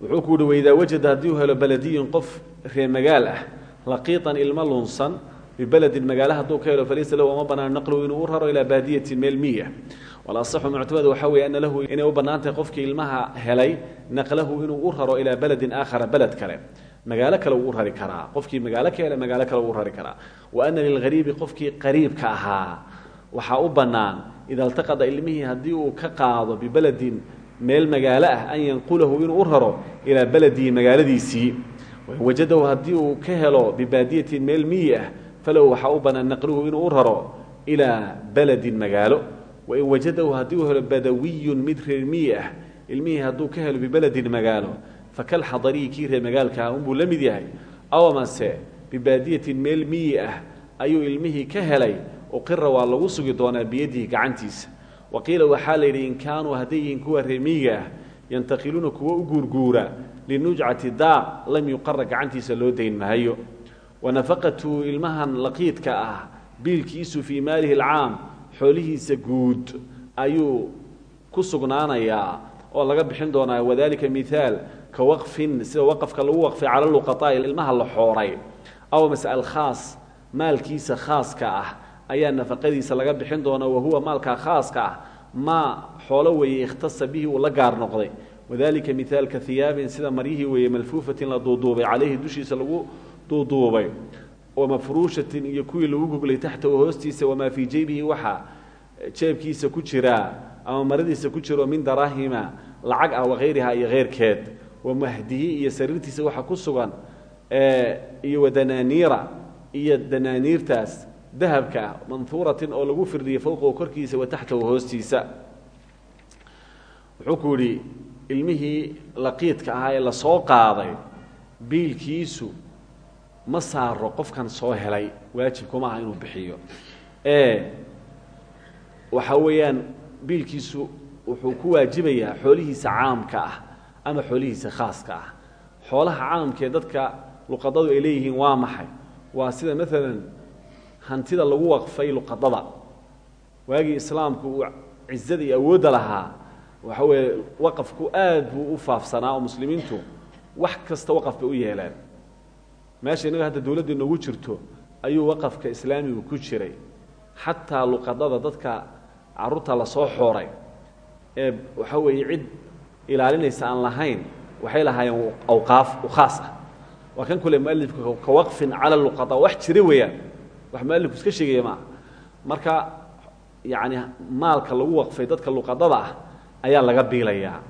Wuxuu ku uhi waidaa wajada haddii helo belediyun qof ree magaal ah laqiitan ilmo lunsan bibeledin magaalo hadduu ka helo falaysa lahu uma banaan naqluhu inuu u raro ilaa baadiyatin meel miya. Walasaxu muctamad waxaa weeye ana lahu inay u qofkii ilmaha helay naqlahu inuu u raro ilaa beledin aakhara beled kale magaalo kale uu u rari karaa. Qofkii magaalo ka helay magaalo kale uu u rari karaa. Wa ana lilghariibi qofkii qariibka ahaa waxaa u bannaan ida iltaqada ilmihii haddii uu ka qaado bibeledin meel magaalo ah an yanqulahu inuu u raro ilaa beledihi magaaladiisii. Wajadahu haddii uu ka helo bibaadiyatin meel miyi ah falow u bannaan naqluhu inuu u raro ilaa magaalo. Wain wajadahu haddii uu helo badawiyun mid reer miyi ah ilmihii ka helo bibeledin magaalo fakal xadariyi kii reer magaalka ah unbuu la mid yahay aw amase bibaadiyatin meel miyi ah ayuu ilmihii ka helay uqira waa lagu sugi doonaa biyadihi gacantiisa waqiila waxaa la yidhi in kaanuu hadday kuwa reemiyiga ah yantaqiluuna kuwa u guurguura linujcati daaq lam yuqara gacantiisa loo dayn mahayo wanafaqatu ilmahan laqiidka ah biilkiisu fii maalihi alcaam xoolihiisa guud ayuu ku sugnaanayaa oo laga bixin doonaa wadalika mihaal ka waqfin sida waqafka lagu waqfay cala luqaطaa'i ilmaha la xooray aw mase alkhaas maalkiisa khaaska ah ayaa nafaqadiisa laga bixin doonaa wahuwa maalkaa khaaska ah maa xoolo weeye ikhtasa bihi uu la gaar noqday. Wadalika mihaalka hiyaabin sida maryihii weeye malfuufatin la duuduubay calayhi dushiisa lagu duuduubay wamafruushatin iyo kuwii lagu goglay taxtahu hoostiisa wamaa fii jeybihi waxa jeebkiisa ku jiraa ama maradiisa ku jiro min daraahima lacag ah wakayriha iyo keyrkeed wa mahdihi iyo sariirtiisa waxa ku sugan iyo wadanaaniira iyo danaaniirtaas dahabka ah manhuuratin oo lagu firdhiyay fowqahu korkiisa wa taxtahu hoostiisa. Wuxuu ku yidhi ilmihii laqiidka ahaa ee la soo qaaday biilkiisu ma saaro qofkan soo helay waajib kuma aha inuu bixiyo. Ee waxa weeyaan biilkiisu wuxuu ku waajibayaa xoolihiisa caamka ah ama xoolihiisa khaaska ah. Xoolaha caamkee dadka luqadadu ay leeyihiin waa maxay? Waa sida maalan hantida lagu waqfay luqadada. Waagii islaamku uu cizada iyo awoodda lahaa waxa weeye waqafku aad buu u faafsanaa muslimiintu wax kasta waqaf bay u yeeleen meesha innaga hadda dowladda inoogu jirto ayuu waqafka islaamigu ku jiray. Xataa luqadada dadka carruurta la soo xooray ee waxa weeye cid ilaalinaysa aan lahayn waxay lahaayeen awqaaf ukhaas ah. Waa kan kule mualifka ka waqfin cala luqada wax jira weeyaan. Wax mualifku iska sheegaya maaha marka yacni maalka lagu waqfay dadka luqadada ah ayaa laga biilayaa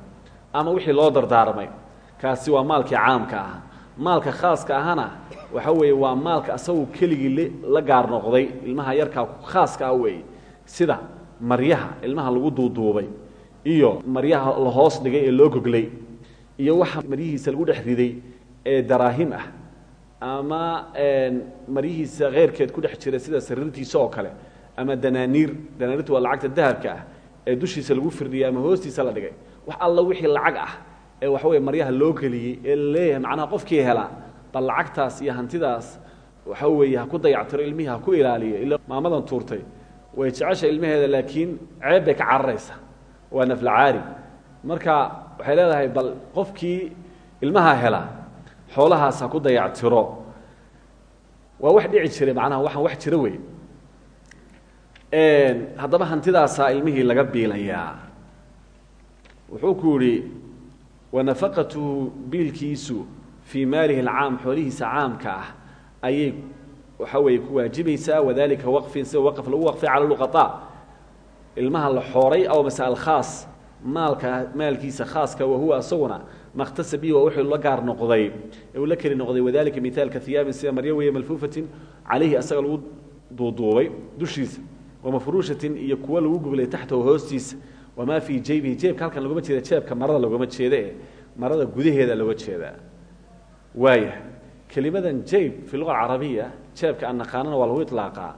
ama wixii loo dardaarmay kaasi waa maalkii caamka ah. Maalka khaaska ahana waxa weeye waa maalka asagu keligii la gaar noqday ilmaha yarkaa khaaska ah weeye. Sida maryaha ilmaha lagu duuduubay iyo maryaha la hoos dhigay ee loo goglay iyo waxa maryihiisa lagu dhex riday ee daraahim ah ama maryihiisa keyrkeed ku dhex jira sida sariirtiisa oo kale ama danaaniir. Danaaniirta waa lacagta dahabka ah ee dushiisa lagu firdhiyay ama hoostiisa la dhigay. Wax alla wixii lacag ah ee waxa weye maryaha loo geliyey ee la leeyahay macnaha qofkii helaa bal lacagtaas iyo hantidaas waxa weeye ku dayactiro ilmihii ku ilaaliyo ila maamadan tuurtay. Way jecesha ilmaheeda laakiin ceeb bay ka cararaysa waa naflacaari marka waxay leedahay bal qofkii ilmaha hela xoolahaas ha ku dayactiro waa wax dhici jiray macnaha waxaan wax jiro wey haddaba hantidaasaa ilmihii laga biilayaa. Wuxuu ku yidhi wanafaqatuhu biilkiisu fii maalihi alcaam xoolihiisa caamka ah ayay waxa weeye ku waajibaysaa wadalika waqfin sida waqf lagu waqfay cala luqaaa ilmaha la xooray aw mase alkhaas maalka maalkiisa khaaska wahuwa isaguna makhtasa wuxuu la gaar noqday. Ee uu la keli noqday wadalika mithaalka hiyaabin sida maryo weeye malfuufatin calayhi asaga lagu duuduubay dushiisa wamafruushatin iyo kuwo lagu goglay taxtahu hoostiisa wamaa fii jaybihi jeebka halkan logama jeeda jeebka marada loogama jeeda marada gudaheeda looga jeedaa waaya kelimadan jayb fi luga carabiya jeebka aan naqaanana waa lagu ilaaqaa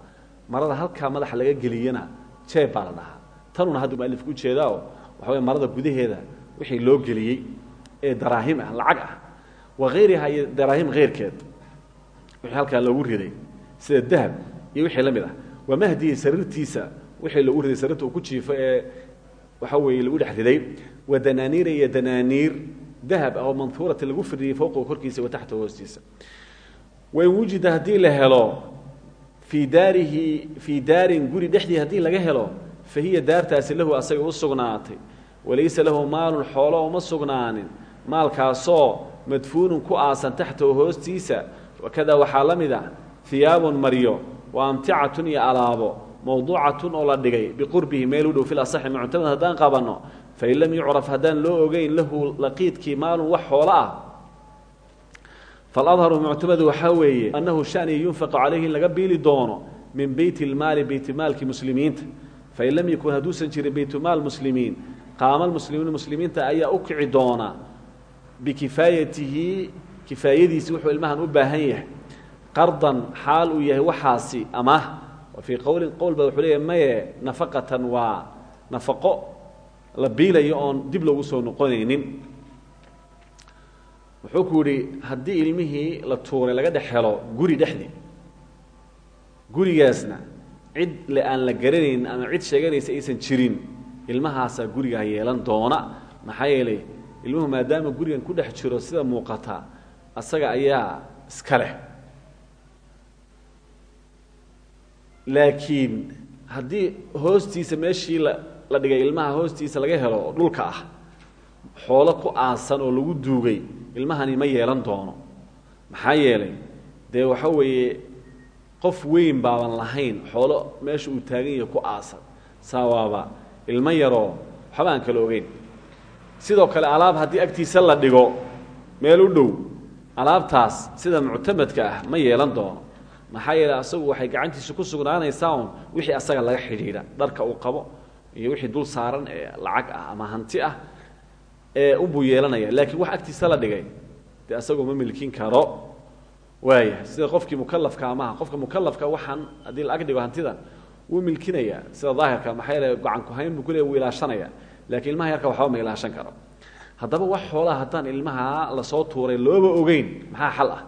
marada halkaa madaxa laga geliyana jeeb baa la dhahaa. Tanuna haddu mualifku ujeedaao waxa wey marada gudaheeda wixii loo geliyey ee daraahim ah lacag ah wa hayriha iyo daraahim keyrkeed wixii halkaa loogu riday sida dahab iyo wixii la mid ah. Wamahdihi sariirtiisa wixii lagu riday sariirta uu ku jiifo ee waxa weeye lagu dhex riday. Wa danaaniira iyo danaaniir dahab ah oo manhuurati lagu fidhiyey fowqahu korkiisa wa taxtahu hoostiisa. Wain wujida haddii la helo fii daarihi fii daarin guri dhexdii haddii laga helo fa hiya daartaasi lahu asaga u sugnaatay. Walaysa lahu maalun xoolo uma sugnaanin. Maalkaasoo madfuunun ku aasan taxtahu hoostiisa. Wakadaa waxaa la mid ah hiyaabun maryo wa amticatun iyo alaabo. Mawduucatun oo la dhigay biqurbihi meel u dhow fil asaxi muctamad haddaan qabanno fain lam yucraf haddaan loo ogeyn lahu laqiidkii maalun wax xoolo ah faladharu muctamadu waxaa weeye annahu shaniya yunfaqu calayhi in laga biili doono min beyt ilmaali beytimaalki muslimiinta fain lam yakun hadduusan jirin beytumaal muslimiin qaama lmuslimiin muslimiinta ayaa u kici doona bikifaayatihi kifaayadiisi wuxuu ilmahan u baahan yahay qardan xaal uu yahay waxaasi amaah fii qowlin qowl ba wuxuu leeyahy maye nafaqatan waa nafaqo la biilayo oon dib loogu soo noqonaynin wuxuu ku yidhi haddii ilmihii la tuuray laga dhex helo guri dhexdii gurigaasna cid le aan la garanaynin ama cid sheeganaysa aysan jirin ilmahaasaa gurigaa yeelan doona. Maxaa yeelay ilmuhu maadaama gurigan ku dhex jiro sida muuqata asaga ayaa iska leh. Laakiin haddii hoostiisa meeshii la la dhigay ilmaha hoostiisa laga helo oo dhulka ah xoolo ku aasan oo lagu duugay ilmahani ma yeelan doono. Maxaa yeelay dee waxa weeye qof weyn baaban lahayn xoolo meesha uu taagan yahay ku aasan saawaaba ilmo yaroo waxba aan kala ogeyn. Sidoo kale alaab haddii agtiisa la dhigo meel u dhow alaabtaas sida muctamadka ah ma yeelan doono. Maxaa yeele asagu waxay gacantiisa ku sugnaanaysaa un wixii asaga laga xidhiidha dharka uu qabo iyo wixii dul saaran ee lacag ah ama hanti ah ee unbuu yeelanaya laakiin wax agtiisa la dhigay. Dee asagoo ma milkin karo. Waaya sida qofkii mukalafka maaha qofka mukalafka waxaan haddii la ag dhigo hantida wuu milkinaya sida daahirka maxaa yeele gacan kuhayn buu kule wuu lakiin ilmaha yarka waxba ma ilaashan karo. Haddaba wax xoolaha haddaan ilmaha la soo tuuray looba ogeyn maxaa xal ah?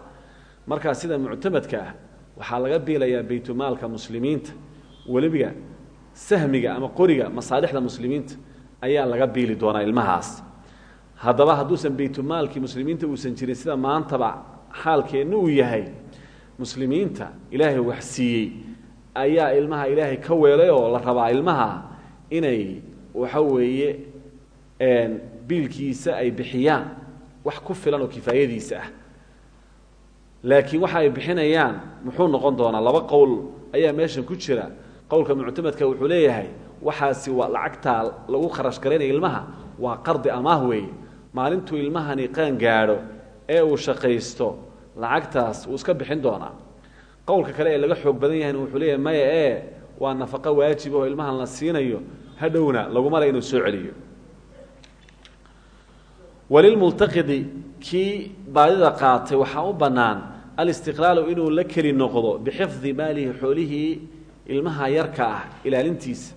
Markaa sida muctamadka ah waxaa laga biilayaa baytulmaalka muslimiinta weliba sahmiga ama qoriga masaalixda muslimiinta ayaa laga biili doonaa ilmahaas haddaba hadduusan baytulmaalkii muslimiinta uusan jirin sida maantaba xaalkeenna uu yahay muslimiinta ilaahay wax siiyey ayaa ilmaha ilaahay ka weelay oo la rabaa ilmaha inay waxa weeye biilkiisa ay bixiyaan wax ku filan oo kifaayadiisa ah. Laakiin waxa ay bixinayaan muxuu noqon doonaa laba qowl ayaa meeshan ku jira. Qowlka muctamadka wuxuu leeyahay waxaasi waa lacagtaa lagu kharash garaynaya ilmaha waa qardi amaah weeye maalintuu ilmahani qaan gaadho ee uu shaqaysto lacagtaas wuu iska bixin doonaa. Qowlka kale ee laga xoog badan yahayna wuxuu leeyahay maya ee waa nafaqo waajib oo ilmahan la siinayo. Hadhowna laguma le inuu soo celiyo. Walilmultaqidi kii baadida qaatay waxaa u bannaan alistiqlaalu inuu la keli noqdo bixifdi maalihi xoolihii ilmaha yarka ah ilaalintiisa.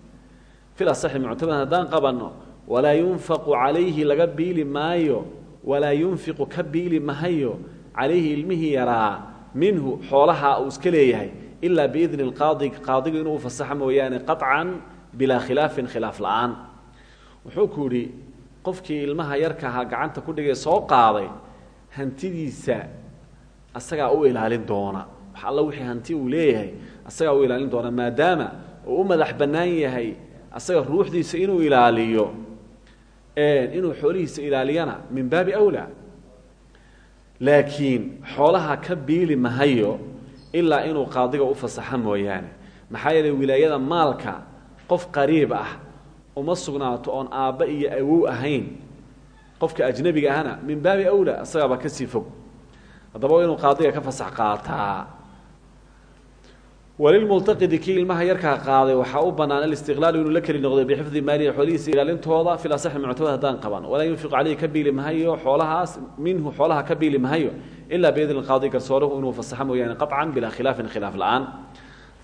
Fil asaxi muctamad haddaan qabanno walaa yunfaqu calayhi laga biili maayo walaa yunfiqu ka biili mahayo calayhi ilmihii yaraa minhu xoolaha uu iska leeyahay ilaa biidni lqaadi qaadigu inuu fasaxo mooyaane qaطcan bilaa khilaafin khilaaf la'aan. Wuxuu ku yidhi qofkii ilmaha yarka ahaa gacanta ku dhigay soo qaaday hantidiisa asagaa u ilaalin doona. Wax alla wixii hanti uu leeyahay asagaa u ilaalin doona maadaama uu u madax bannaan yahay asaga ruuxdiisa inuu ilaaliyo inuu xoolihiisa ilaaliyana min baabi awlaa. Laakiin xoolaha ka biili mahayo ilaa inuu qaadiga u fasaxo mooyaane. Maxaa yeelay wilaayada maalka qof qariib ah uma sugnaato oon aabba iyo awow ahayn. Qofka ajnabiga ahna min baabi awlaa asagaaba ka sii fog. Haddaba inuu qaadiga ka fasax qaataa walilmultaqidi kii ilmaha yarkaa qaaday waxaa u bannaan alistiqlaalu inuu la keli noqdo bixifdi maalihi xoolihiisa ilaalintooda fil asaxi muctamad haddaan qaban walaa yunfiqu caleyhi ka mahayo xoolahaas minhu xoolaha ka biili mahayo ilaa biidni qaadi garsooruhu inuu fasaxo mooyaane qaطcan bilaa khilaafin khilaaf la'aan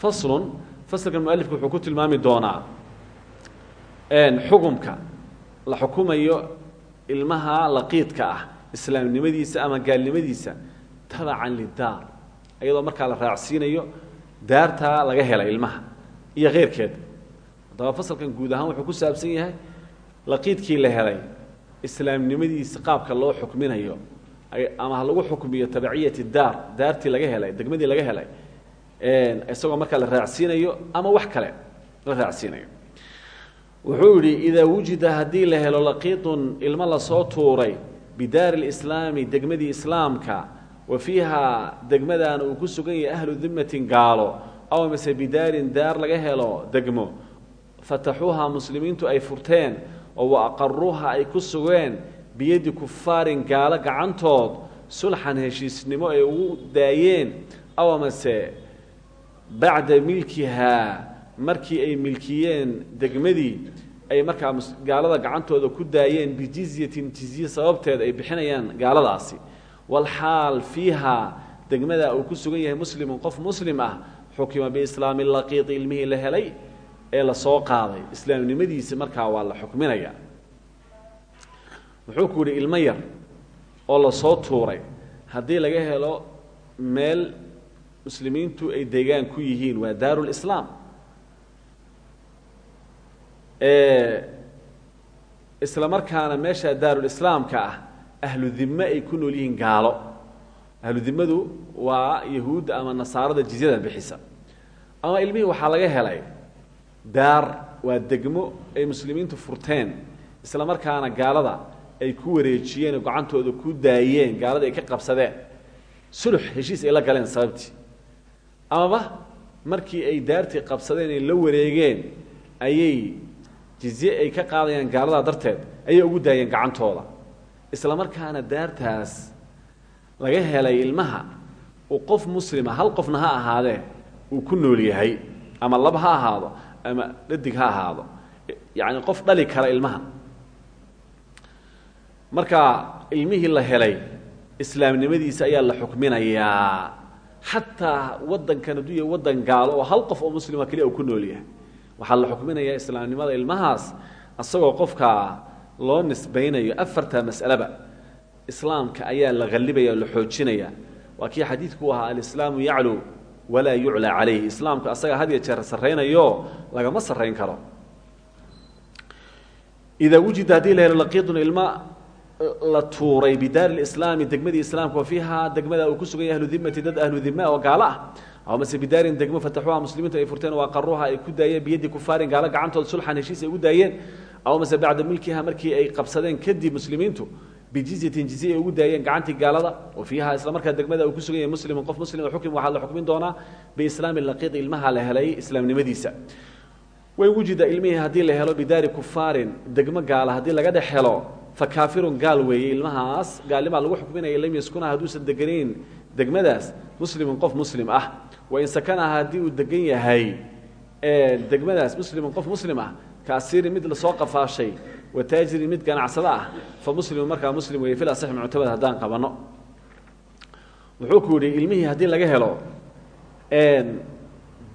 faslun faslkan mualifku wuxuu ku tilmaami doonaa xukumka la xukumayo ilmaha laqiidka ah islaamnimadiisa ama gaalnimadiisa tabacan lidaar iyadoo markaa la raacsiinayo daartaa laga helay ilmaha iyo keyrkeeda haddaba fasalkan guud ahaan wuxuu ku saabsan yahay laqiidkii la helay islaamnimadiisa qaabka loo xukminayo ama ha lagu xukmiyo tabaciyati daar daartii laga helay degmadii laga helay isagoo markaa la raacsiinayo ama wax kale la raacsiinayo. Wuxuu yidhi idaa wujida haddii la helo laqiidun ilmo la soo tuuray bidaari lislaami degmadii islaamka wa fiihaa degmadaan uu ku sugan yahay ahlu dimatin gaalo aw mase bidaarin daar laga helo degmo. Fataxuuhaa muslimiintu ay furteen oo wa aqaruuha ay ku sugeen biyadi kufaarin gaalo gacantood sulxan heshiisnimo ay ugu daayeen aw mase bacda milkihaa markii ay milkiyeen degmadii ay markaa gaalada gacantooda ku daayeen bijizyatin jizye sababteed ay bixinayaan gaaladaasi walxaal fiihaa degmadaa uu ku sugan yahay muslimun qof muslim ah xukima biislaami laqiidi ilmihii la helay ee la soo qaaday islaamnimadiisi markaa waa la xukminaya wuxuu ku yidhi ilmo yar oo la soo tuuray haddii laga helo meel muslimiintu ay deegaan ku yihiin waa daaru lislaam isla markaana meesha daarulislaamka ah ahlu dime ay ku nool yihiin gaalo. Ahlu dimadu waa yahuudda ama nasaarada jizyada bixisa. Ama ilmihii waxaa laga helay daar waa degmo ay muslimiintu furteen isla markaana gaalada ay ku wareejiyeen oo gacantooda ku daayeen gaalada ay ka qabsadeen. Sulux heshiis ay la galeen sababtii. Amaba markii ay daartii qabsadeen ay la wareegeen ayay jizye ay ka qaadayaan gaaladaa darteed ayay ugu daayeen gacantooda isla markaana daartaas laga helay ilmaha uu qof muslima hal qofna ha ahaadee uu ku nool yahay ama lab ha ahaado ama dhadig ha ahaado yacni qof dhali kara ilmaha. Marka ilmihii la helay islaamnimadiisa ayaa la xukminayaa. Xataa waddankan hadduu yahay waddan gaalo oo hal qof oo muslima keliya uu ku nool yahay. Waxaa la xukminayaa islaamnimada ilmahaas asagoo qofka loo nisbaynayo afarta mas'aleba islaamka ayaa la qallibaya o la xoojinaya. Waa kii xadiidku u ahaa alislaamu yaclu walaa yuclaa calayhi. Islaamku asaga had iyo jeer sarraynayo lagama sarrayn karo. Idaa wujida haddii la helo ilma la tuuray bidaari lislaami degmadii islaamka wa fiiha degmada uu ku sugan yahay ahlu dad ahlu dima oo gaalo ah. Aw mase bidaarin degmo fataxuha muslimiintu ay furteen oo aqaruuha ay ku daayeen biyaddi kufaarin gaalo gacantooda sulxan heshiis ay ugu daayeen aw mase bacda milkiha markii ay qabsadeen kadib muslimiintu bijizyatin jizye ay ugu daayeen gacantii gaalada wa fiiha isla markaa degmada uu ku sugan yahay muslimun qof muslima xukim waxaa la xukmin doonaa biislaami laqiid ilmaha la helay islaamnimadiisa wain wujida ilmihii haddii la helo bidaari kufaarin degmo gaala haddii laga dhex helo fakaafirun gaal weeye ilmahaas gaalnimaa lagu xukminaya lam yaskuna hadduusan deganayn degmadaas muslimun qof muslim ah wain sakanaha haddii uu degan yahay degmadaas muslimun qof muslim ah kaasirin mid la soo qafaashay wa taajirin mid ganacsado ah fa muslimun markaa muslim weeye fil asax muctamad haddaan qabanno. Wuxuu ku yidhi ilmihii haddii laga helo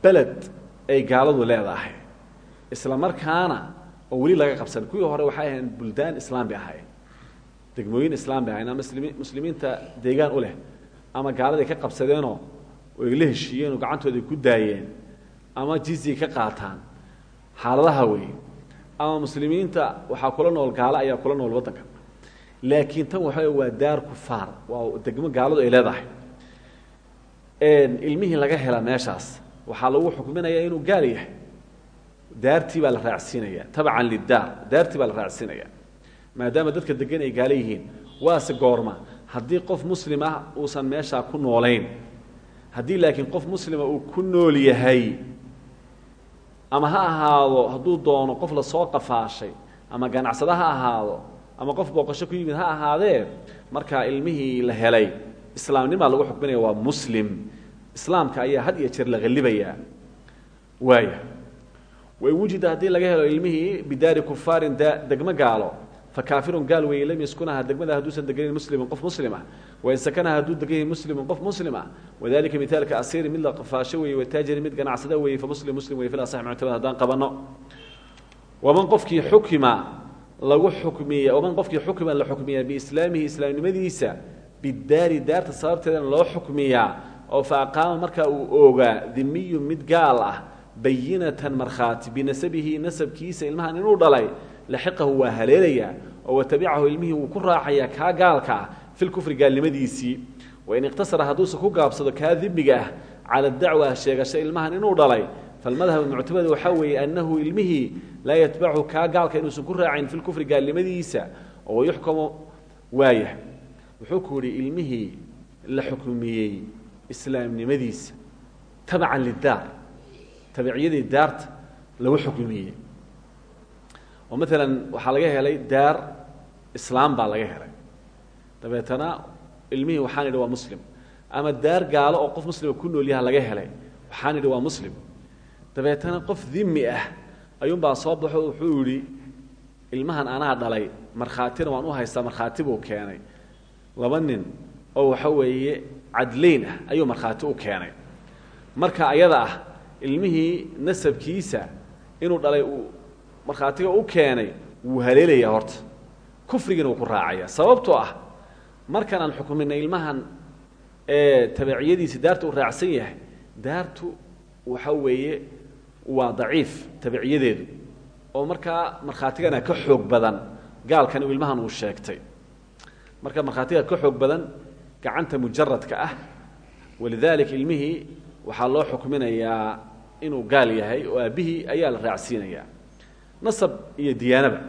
beled ay gaaladu leedahay isla markaana oo weli laga qabsan. Kuwii hore waxay ahayn buldaan islaam bay ahayn degmooyin islaam bay ahayn ama muslimi muslimiinta deegaan u leh ama gaaladay ka qabsadeenoo ay la heshiiyeen oo gacantooda ku daayeen ama jizyay ka qaataan. Xaaladaha weeye ama muslimiinta waxaa kula nool gaalo ayaa kula nool waddanka. Laakiin tan waxa waa daar kufaar. Waa degmo gaaladu ay leedahay. Ilmihii laga hela meeshaas waxaa lagu xukminayaa inuu gaal yahay. Daartii baa la raacsiinaya tabcan lidaar daartii baa la raacsiinaya maadaama dadka degan ay gaalo yihiin waase goorma. Haddii qof muslim ah uusan meeshaa ku noolayn haddii laakiin qof muslima uu ku nool yahay ama ha ahaado hadduu doono qof la soo qafaashay ama ganacsado ha ahaado ama qof booqasho ku yimid ha ahaadee markaa ilmihii la helay islaamnimaa lagu xukminaya waa muslim. Islaamka ayaa had iyo jeer la qallibayaa waaya. Wain wujida haddii laga helo ilmihii bidaari kufaarin degmo gaalo fakaafirun gaal weeye lam yaskunaha degmada hadduusan deganin muslimin qof muslim ah. Wain sakanaha hadduu degan muslimin qof muslim ah. Wadalika mithaalka asiiri mid la qafaasho weeye wataajiri mid ganacsada weeye famuslim muslim weye fil asax muctamad haddaan qabanno. Waman qofkii xukima lagu xukmiya waman qofkii xukima la xukmiya biislaamihi islaamnimadiisa bidaari daarta sababteedana loo xukmiyaa oo fa aqaama markaa uu oogaa dimiyu mid gaal ah bayinatan markhaati binasabihi nasabkiisa ilmahan inuu dhalay laxiqahu waa haleelayaa oo watabicahu ilmihii wuu ku raacayaa gaalka ah fi lkufri gaalnimadiisii wain iqtasara hadduusan ku gaabsado kaa dimiga ah cala sheegasho ilmahan inuu dhalay falmadhab muctamad waxaa weeye annahu ilmihii laa yatbachu kaa gaalka inuusan ku raacayn fi lkufri gaalnimadiisa oo wayuxkamu waayah wuxuu ku la xukmiyey islaamnimadiisa tabcan lidaar tabiciyadii daarta lagu xukmiyey oo maalan waxaa laga helay daar islaam baa laga helay. Dabeetana ilmihii waxaan idhi waa muslim. Ama daar gaalo oo qof muslima ku nool yaha laga helay waxaan idhi muslim. Dabeetana qof dimi ah ayuunbaa soo baxo wuxuu yidhi ilmahan anaa dhalay markhaatina waan u haystaa markhaati buu keenay. Laba oo waxa weeye cadlayn ah ayuu markhaati u keenay. Marka ayada ah ilmihii nasabkiisa inuu dhalay markhaatiga u keenay wuu haleelayaa horta. Kufrigiina wuu ku raacaya sababtoo ah markan aan xukuminay ilmahan ee tabiciyadiisi daarta uu raacsan yahay daartu waxa weeye waa daciif tabiciyadeedu oo markaa markhaatigana ka xoog badan gaalkan ilmahan uu sheegtay. Marka markhaatiga ka xoog badan gacanta mujaradka ah walidaalika ilmihii waxaa loo xukminayaa inuu gaal yahay oo aabbihii ayaa la raacsiinayaa nasab iyo diyaanaba.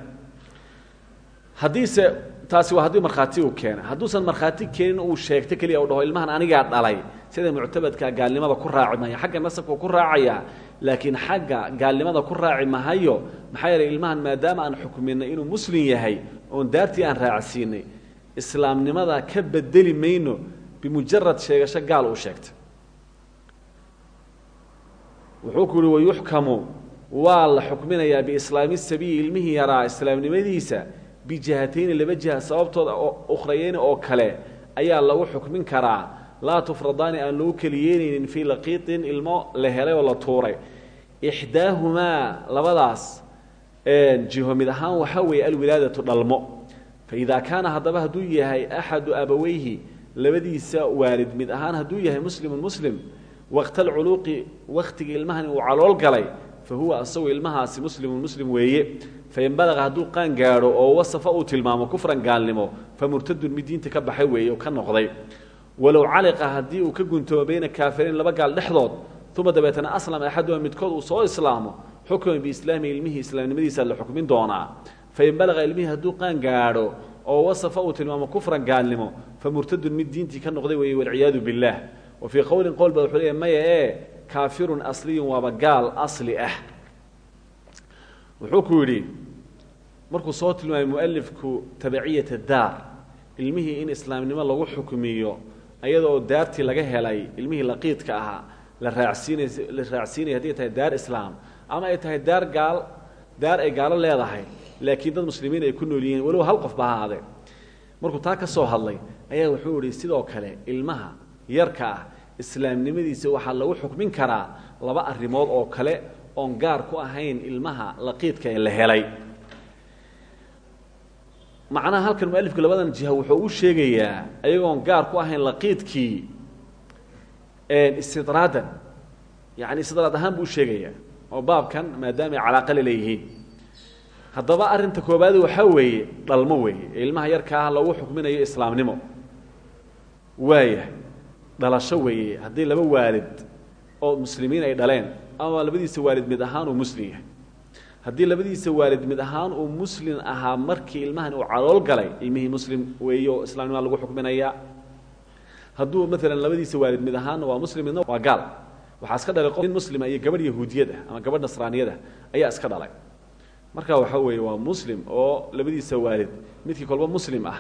Haddiise taasi waa haddii markhaati uu keena hadduusan markhaati keenin uu sheegto keliya u dhaho ilmahan anigaa dhalay. Sida muctabadka gaalnimada ku raaci mahayo xagga nasabka ku raacaya laakiin xagga gaalnimada ku raaci mahayo maxaa yeelay ilmahan maadaama aan xukminay inuu muslim yahay oon daartii aan raacsiinay islaamnimada ka bedeli mayno bimujarad sheegasho gaal uu sheegtay. Wuxuu ku yihi wayuxkamu waa la xukminayaa biislaami sabiyi ilmihii yaraa islaamnimadiisa bijihatayni laba jiha sababtooda ukhrayeyni oo kale ayaa lagu xukmin karaa. Laa tufradaani aan lagu keliyeynaynin fii laqiitin ilmo la helay oo la tuuray. Ixdaahumaa labadaas jiho mid ahaan waxaa weeye alwilaadatu dhalmo. Faidaa kaana haddaba hadduu yahay axadu abaweyhi labadiisa waalid mid ahaan hadduu yahay muslimun muslim waqta alculuuqi waktigii ilmahani uu calool galay fa huwa asagoo ilmahaasi muslimun muslim weeye fain balaqa hadduu qaan gaadho oo wasafa uu tilmaamo kufran gaalnimo fa murtadun mid diinta ka baxay weeye oo ka noqday. Walow caliqa haddii uu ka guntoomo bayna kaafiriin laba gaal dhexdood uma dabeetana aslama axaduha midkood uu soo islaamo xukman biislaamihi ilmihii islaamnimadiisa la xukmin doonaa. Fain balaqa ilmihii hadduu qaan gaadho oo wasafa uu tilmaamo kufran gaalnimo fa murtadun mid diintii ka noqday weeye walciyaadu billaah wa fii qowlin kaafirun asliyun waaba gaal asli ah. Wuxuu ku yidhi markuu soo tilmaamay mualifku tabaciyata daar ilmihii in islaamnimo lagu xukmiyo ayadoo daartii laga helay ilmihii laqiidka ahaa la raacsiinay la raacsiinaya hadday tahay daar islaam ama ay tahay daar gaal daar ay gaalo leedahay laakiin dad muslimiin ay ku nool yihiin walow hal qof ba ahaadee markuu taa ka soo hadlay ayaa wuxuu yihi sidoo kale ilmaha yarka ah islaamnimadiisa waxaa lagu xukmin karaa laba arrimood oo kale oon gaar ku ahayn ilmaha laqiidka ee la helay. Macnaha halkan mualifku labadan jiha wuxuu u sheegayaa ayagoon gaar ku ahayn laqiidkii istidraadan. Yani istidraad ahaan buu usheegayaa oo baabkan maadaama ay calaaqa le leeyihiin haddaba arrinta koobaad waxaa weeye dhalmo weeye. Ee ilmaha yarka ah lagu xukminayo islaamnimo. Waaya dhalasho weeye haddii laba waalid oo muslimiin ay dhaleen ama labadiisa waalid mid ahaan uu muslim yahay. Haddii labadiisa waalid mid ahaan uu muslim ahaa markii ilmahan uu calool galay ilmihii muslim weeyo islamnima lagu xukminayaa hadduu maalan labadiisa waalid mid ahaanna waa muslim waa gaal. Waxaa iska dhalay qof nin muslima iyo gabadh yahuudiyad ah ama gabadh nasraaniyad ah ayaa iska dhalay. Marka waxaa weeye waa muslim oo labadiisa waalid midkii kolba muslim ah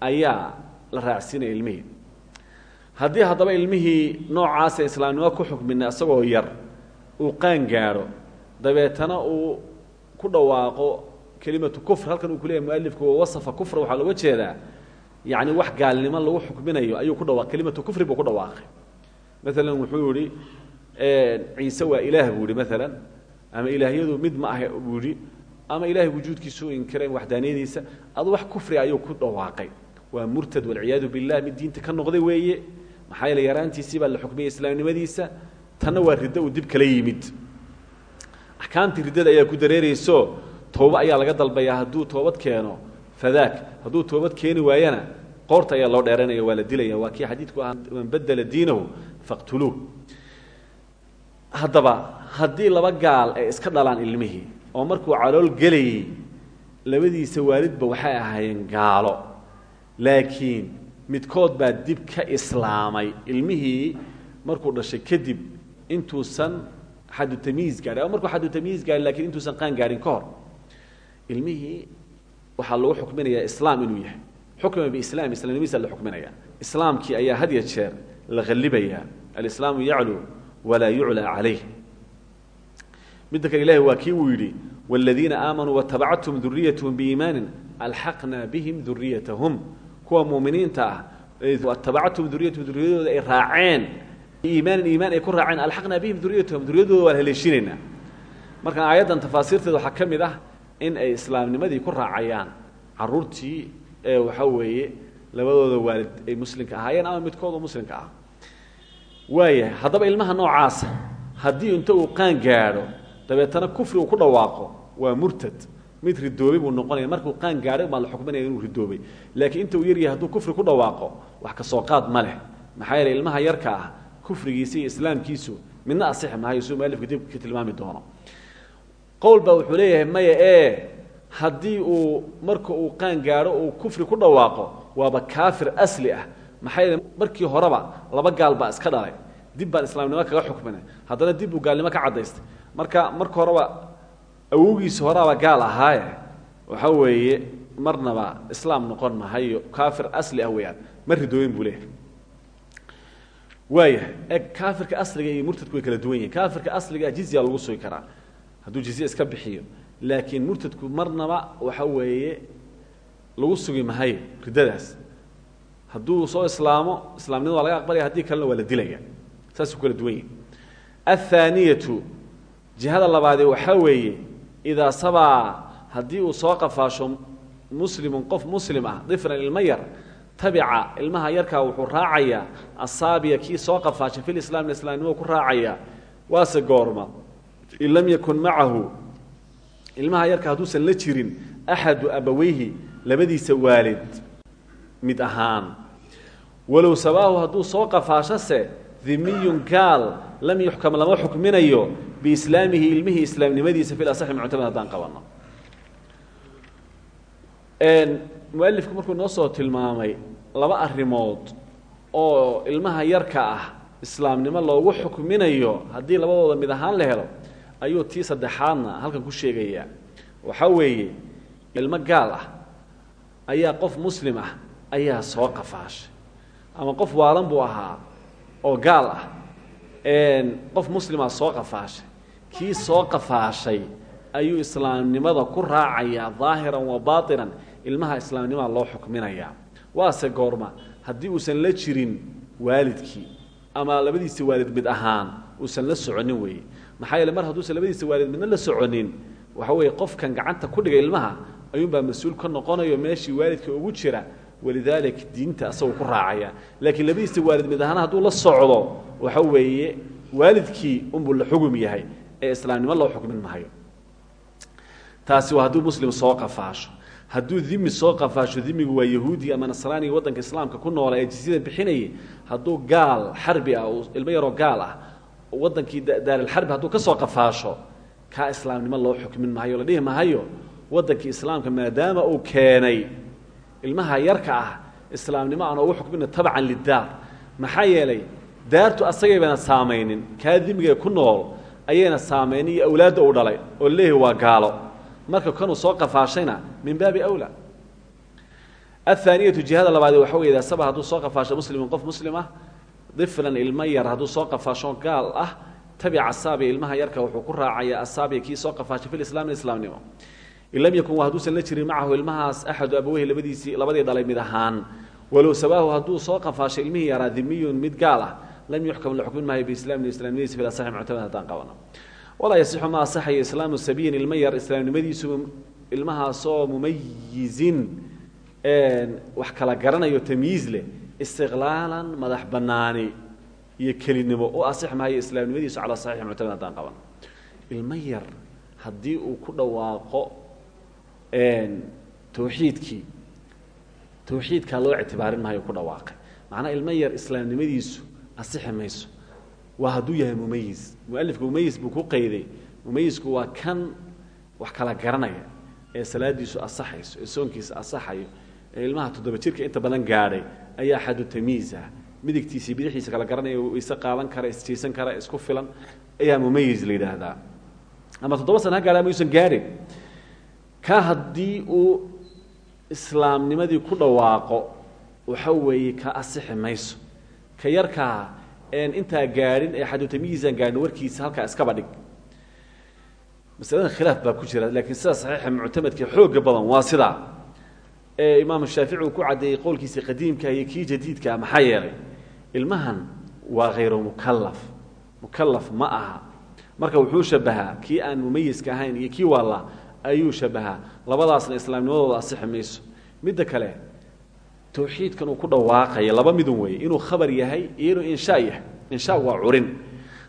ayaa la raacsiinaya ilmihii haddii haddaba ilmihii noocaasa islaamnimo ku xukmina isagoo yar uu qaan gaadho dabeetana uu ku dhawaaqo kelimatu kufr halkan uu kuleyahay mualifku wasafa kufra waxaa looga jeedaa yacni wax gaalnimo lagu xukminayo ayuu ku dhawa kelimatu kufri buu ku dhawaaqay. Maalan wuxuu yihi ciise waa ilaah buu yihi maalan ama ilaahyadu mid ma ah buu yihi ama ilahay wujuudkiisu inkireen waxdaaniyadiisa adu wax kufri ayuu ku dhawaaqay. Waa murtad walciyaadu billah mid diinta ka noqday weeye maxaa yeele yaraantiisii baa la xukmiyey islaamnimadiisa tanna waa riddo uu dib kala yimid. Axkaamtii riddada ayaa ku dareerayso toobo ayaa laga dalbayaa hadduu toobad keeno fadaak hadduu toobad keeni waayana qoorta ayaa loo dheeranaya waa la dilaya waa kii xadiidku ahaa man badela diinahu faqtuluuh. Haddaba haddii laba gaal ay iska dhalaan ilmihii oo markuu calool gelayey labadiisa waalidba waxay ahaayeen gaalo. Laakiin midkood baa dib ka islaamay. Ilmihii markuu dhashay kadib intuusan xadu tamyiiz gaadhin ama markuu xadu tamyiiz gaadhin lakiin intuusan qaan gaadhin ka hor. Ilmihii lagu xukminayaa islaam inuu yahay. Xukma biislaam islamnimadiisa la xukminaya islaamkii ayaa had jeer la qallibayaa alislaamu yaclu walaa yuclaa calayh. Midda kale ilahi waa kii uu yidhi wاladiina aamanuu watabactum duriyatahum biiimaanin alxaqna bihim duriyatahum kuwa muuminiinta ah watabactum duriyatahum duriyadooda ay raaceen. Iimaanin iimaan ay ku raaceen. Alxaqna bihim duriyatahum duriyadooda waan haleeshinaynaa marka aayaddan tafaasiirteeda waxaa ka mid ah in ay islaamnimadii ku raacayaan. Caruurtii ee waxaa weeye labadooda waalid ay muslimka ahaayeen ama midkooda muslimka ah. Waayahay haddaba ilmaha noocaasa haddii inta uu qaan gaadho dabeetana kufri uu ku dhawaaqo waa murtad mid ridoobay buu noqonaya. Markuu qaan gaadhay baa la xukminaya inuu ridoobay. Laakiin inta uu yaryahay hadduu kufri ku dhawaaqo wax ka soo qaad ma leh. Maxaa yeele ilmaha yarka ah kufrigiisa iyo islaamkiisu midna asixi maayo suu mualifka dib ka tilmaami doono. Qowl baa wuxuu leeyahay maya ee haddii uu marka uu qaan gaadho uu kufri ku dhawaaqo waaba kaafir asli ah. Maxaa markii horeba laba gaal baa iska dhalay. Dib baan islaamnimo kaga xukminay haddana dib buu gaalnimo ka caddaystay. Marka marka horeba awowgiisa horaaba gaal ahaaye. Waxa weeye marnaba islaam noqon mahayo kaafir asli ah weeyaan. Ma ridooyin buu leeyahay. Waaya kaafirka asliga iyo murtadku kala duwan yihiin kaafirka asliga jizya lagu sugi karaa. Hadduu jizye iska bixiyo. Laakiin murtadku marnaba waxa weeye lagu sugi mahayo riddadaas. Hadduu soo islaamo islaamnimada laga aqbalaya haddii kalena waa la dilaya. Saasuu kala duwan yihiin athaaniyatu jihada labaadee waxaa weeye idaa sabaa haddii uu soo qafaasho muslimun qof muslim ah difran ilmo yar tabica ilmaha yarkaa wuxuu raacayaa asaabiya kii soo qafaashay fi lislaam islaamnimo ku raacaya waase goorma in yakun macahu ilmaha yarka hadduusan la jirin axadu abaweyhi labadiisa waalid mid ahaan walow sabaahu hadduu soo qafaashose dimiyun gaal lam yuxkam lama xukminayo biislaamihi ilmihii islaamnimadiisa fi asaxi muctamad haddaan qabano mualifku markuu noo soo tilmaamay laba arrimood oo ilmaha yarka ah islaamnimo loogu xukminayo haddii labadooda mid ahaan la helo ayuu tii saddexaadna halkan ku sheegayaa. Waxaa weeye ilmo gaal ah ayaa qof muslim ah ayaa soo qafaashay. Ama qof waalan buu ahaa oo gaal ah qof muslima soo qafaashay kii soo qafaashay ayuu islaamnimada ku raacayaa daahiran wa baatinan ilmaha islaamnimaa loo xukminayaa. Waase goorma haddii uusan la jirin waalidkii ama labadiisa waalid mid ahaan uusan la soconin weeye. Maxaa yeele mar hadduusan labadiisa waalid midna la soconin waxa weeye qofkan gacanta ku dhigay ilmaha ayuunbaa mas'uul ka noqonayo meeshii waalidka ugu jira walidaalik diinta asagoo ku raacaya. Laakiin labadiisa waalid mid ahaan hadduu waxa weeye waalidkii unbuu la xugum yahay ee islaamnimo loo xukmin mahayo taasi waa hadduu muslim soo qafaasho. Hadduu dimi soo qafaasho dimigu waa yahuudi ama nasraaniga waddanka islaamka ku noola ee jizyada bixinayay hadduu gaal xarbi ah ilmo yaroo gaal ah waddankii daarilxarbi hadduu ka soo qafaasho kaa islaamnimo loo xukmin mahayo la dhihi mahayo waddankii islaamka maadaama uu keenay ilmaha yarka ah islaamnimo aan ugu xukmina tabcan lidaar. Maxaa yeelay daartu asagaybayna saamaynin kaa dimigee ku nool ayayna saamaynin iyo awlaadda dhalay oo leehi waa gaalo. Marka kanuu soo qafaashayna min baabi awla athaaniyatu jihada labaadee waxa wey idaa saba hadduu soo qafaasho muslimin qof muslim ah diflan ilmo soo qafaasho gaal ah tabica asaabiya ilmaha yarka wuxuu ku raacayaa asaabiya kii soo qafaashay fi lislaami islaamnimo in lam yakun hadduusan la jirin macahu ilmahaas axadu abaweyhi labadiisii labadii dhalay mid ahaan. Walow sabaahu hadduu soo qafaashay ilmihii yaraa dimiyun mid gaal ah lam yuxkam la xukmin maayo biislaamni islaamnimadiisa fi asaxi muctamad haddaan qabano. Walaa yasixu ma asaxayo islaamu sabiyin ilmo yar islaamnimadiisu ilmahaasoo mumayizin wax kala garanayo tamyiiz leh istiqlaalan madax banaani iyo kelinimo u asix maayo islaamnimadiisu calaa saxiixi muctamad haddaan qabano. Ilmo yar haddii uu ku dhawaaqo tawxiidkii. Tawxiidkaa loo ictibaarin maayo ku dhawaaqay. Macnaa ilmo yar islaamnimadiisu asixi mayso. Waa hadduu yahay mumayis. Mualifka mumayis buu ku qayday mumayisku waa kan wax kala garanaya ee salaadiisu asaxayso ee soonkiisa asaxayo ee ilmaha toddoba jirka inta badan gaadhay ayaa xadu tamyiis ah. Midigtiisii bidixiisa kala garanaya wayse qaadan kara isjiisan kara isku filan ayaa mumayis la yidhaahdaa. Ama toddoba sana ha gaadha mayuusan gaadhin ka haddii uu islaamnimadii ku dhawaaqo waxa weeye ka asixi mayso. Ka yarkaa intaa gaadhin ee xadutamiyiisaan gaadhin warkiisa halkaa iskaba dhig masalada khilaaf baa ku jira laakiin sida saxiixa muctamadka xooga badan waa sidaa. Ee imaamu shaafici ku caddeeyey qowlkiisii qadiimka iyo kii jadiidkaa maxaa yeelay? Ilmahan waa hayru mukalaf mukalaf ma aha. Marka wuxuu shabahaa kii aan mumayiska ahayn iyo kii waalla ayuu shabahaa. Labadaasna islaamnimadooda asixi mayso. Midda kale tawxiidkan uu ku dhawaaqaya laba midun weeye. Inuu khabar yahay inuu inshaa yahay. Inshaa waa curin.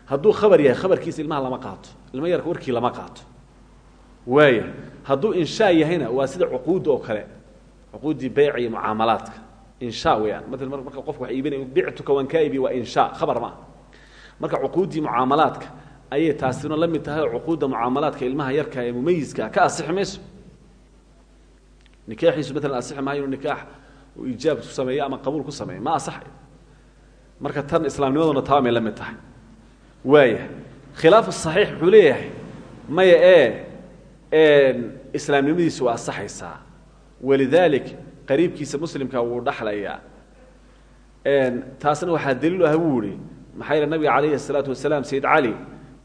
Hadduu khabar yahay khabarkiisa ilmaha lama qaato. Ilmo yarka warkii lama qaato. Waaya hadduu inshaa yahayna waa sida cuquudda oo kale. Cuquuddii beyca iyo mucaamalaadka. Inshaa weeyaan. Maala marka qofku wax iibinaya bictuka iibiye waa inshaa. Khabar ma marka cuquuddii mucaamalaadka ayay taasina la mid tahay cuquudda mucaamalaadka ilmaha yarka ee mumayiska ka asixi mayso. Nikaaxiisu maalan asixi maayo inuu nikaax ku sameeyo ama qabuul ku sameeyo. Ma asaxayo marka tan islaamnimaduna taa may tahay. Waaya khilaafu saxiix wuxuu leeyahay maya ee islaamnimadiisu waa asaxaysaa walidaalik qariibkiisa muslimka wuu dhaxlayaa. Taasna waxaa daliilu ah buu ihi maxaa yeele nabiga calayhi الsalaatu wasalaam sayid cali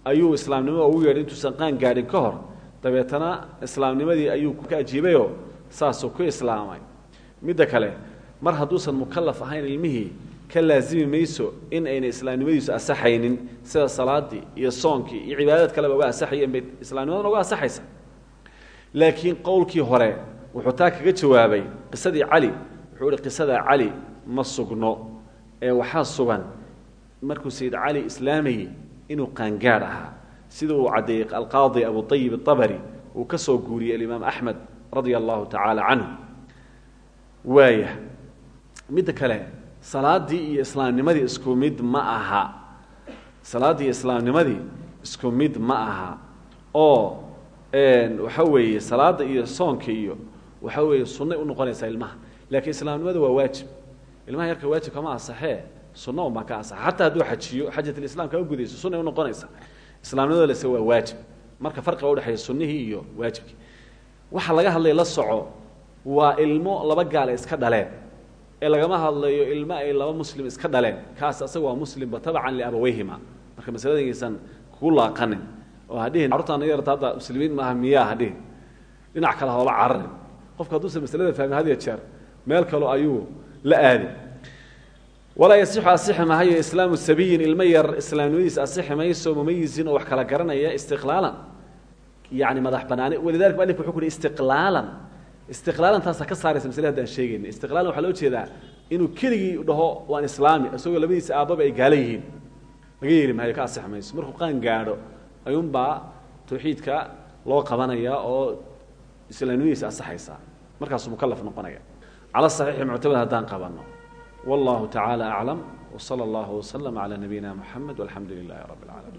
ayuu islaamnimada ugu yeedhay intuusan qaan gaadhin ka hor. Dabeetana islaamnimadii ayuu ka ajiibayoo saasuu ku islaamay. Midda kale mar hadduusan mukalaf ahayn ilmihii ka laazimi mayso in ayna islaamnimadiisu asaxaynin sida salaadii iyo soonkii iyo cibaadad kaleba uga asaxayeen bay islaamnimadana uga asaxaysa laakiin qowlkii hore wuxuu taa kaga jawaabay qisadii cali wuxuu ihi qisada cali ma sugno. Ee waxaa sugan markuu sayid cali islaamayey inuu qaangaadh ahaa. Sida uu caddeeyey alqaadi abu ayib aabari uu ka soo guuriyey alimaam axmed radia allahu tacaala canhu waaya midda kale salaaddii iyo islaamnimadii isku mid ma aha. Salaaddii iyo islaamnimadii isku mid ma aha. Oo waxa weeye salaadda iyo soonka iyo waxa weeye sunnay u noqonaysaa ilmaha. Laakiin islaamnimada waa waajib. Ilmaha yarka waajib kama asaxee sunna un baa ka asaxa xataa hadduu xajiyo xajatlislaamka u gudayso sunnay u noqonaysa. Islaamnimada lese waa waajib. Marka farqiga udhexeeya sunnihii iyo waajibkii waxa laga hadlaya la soco waa ilmo laba gaale iska dhaleen. Ee lagama hadlayo ilmo ay laba muslim iska dhaleen. Kaas asaga waa muslimba tabacan liabaweyhima marka masaladaysan kugu laaqanin. Oo hadhihin carurtaan yarta hadda muslimiin maaha miyaa hadhihin dhinac kale hoola qofku hadduusan masalada fahmin had jeer meel kalo ayuu la aadi walaa yasixu asixi mahayo islaamu sabiyin ilmo yar islaamnimadiisa asixi mumayisin wax kala garanaya istiqlaalan. Yani madax banaani walidalika mualifku wuxuu ku uhi istiqlaalan. Istiqlaalan ka saaraysa maslada hadaan sheegayna istiqlaalan waxaa loo jeedaa inuu keligii dhaho waan islaami isagoo labadiisa aababa ay gaala yihiin. Laga yeeli maayo ka asixi mayso markuu qaan gaadho ayuunbaa tawxiidka loo qabanaya oo islaamnimadiisa asaxaysa markaasuu mukalaf noqonaya. Cala saxiixi muctamad haddaan qabanno wallahu tacaala aclam wsala allahu waslama cala nabiyina muxamed walxamdu lilahi rabb اlcaalamiin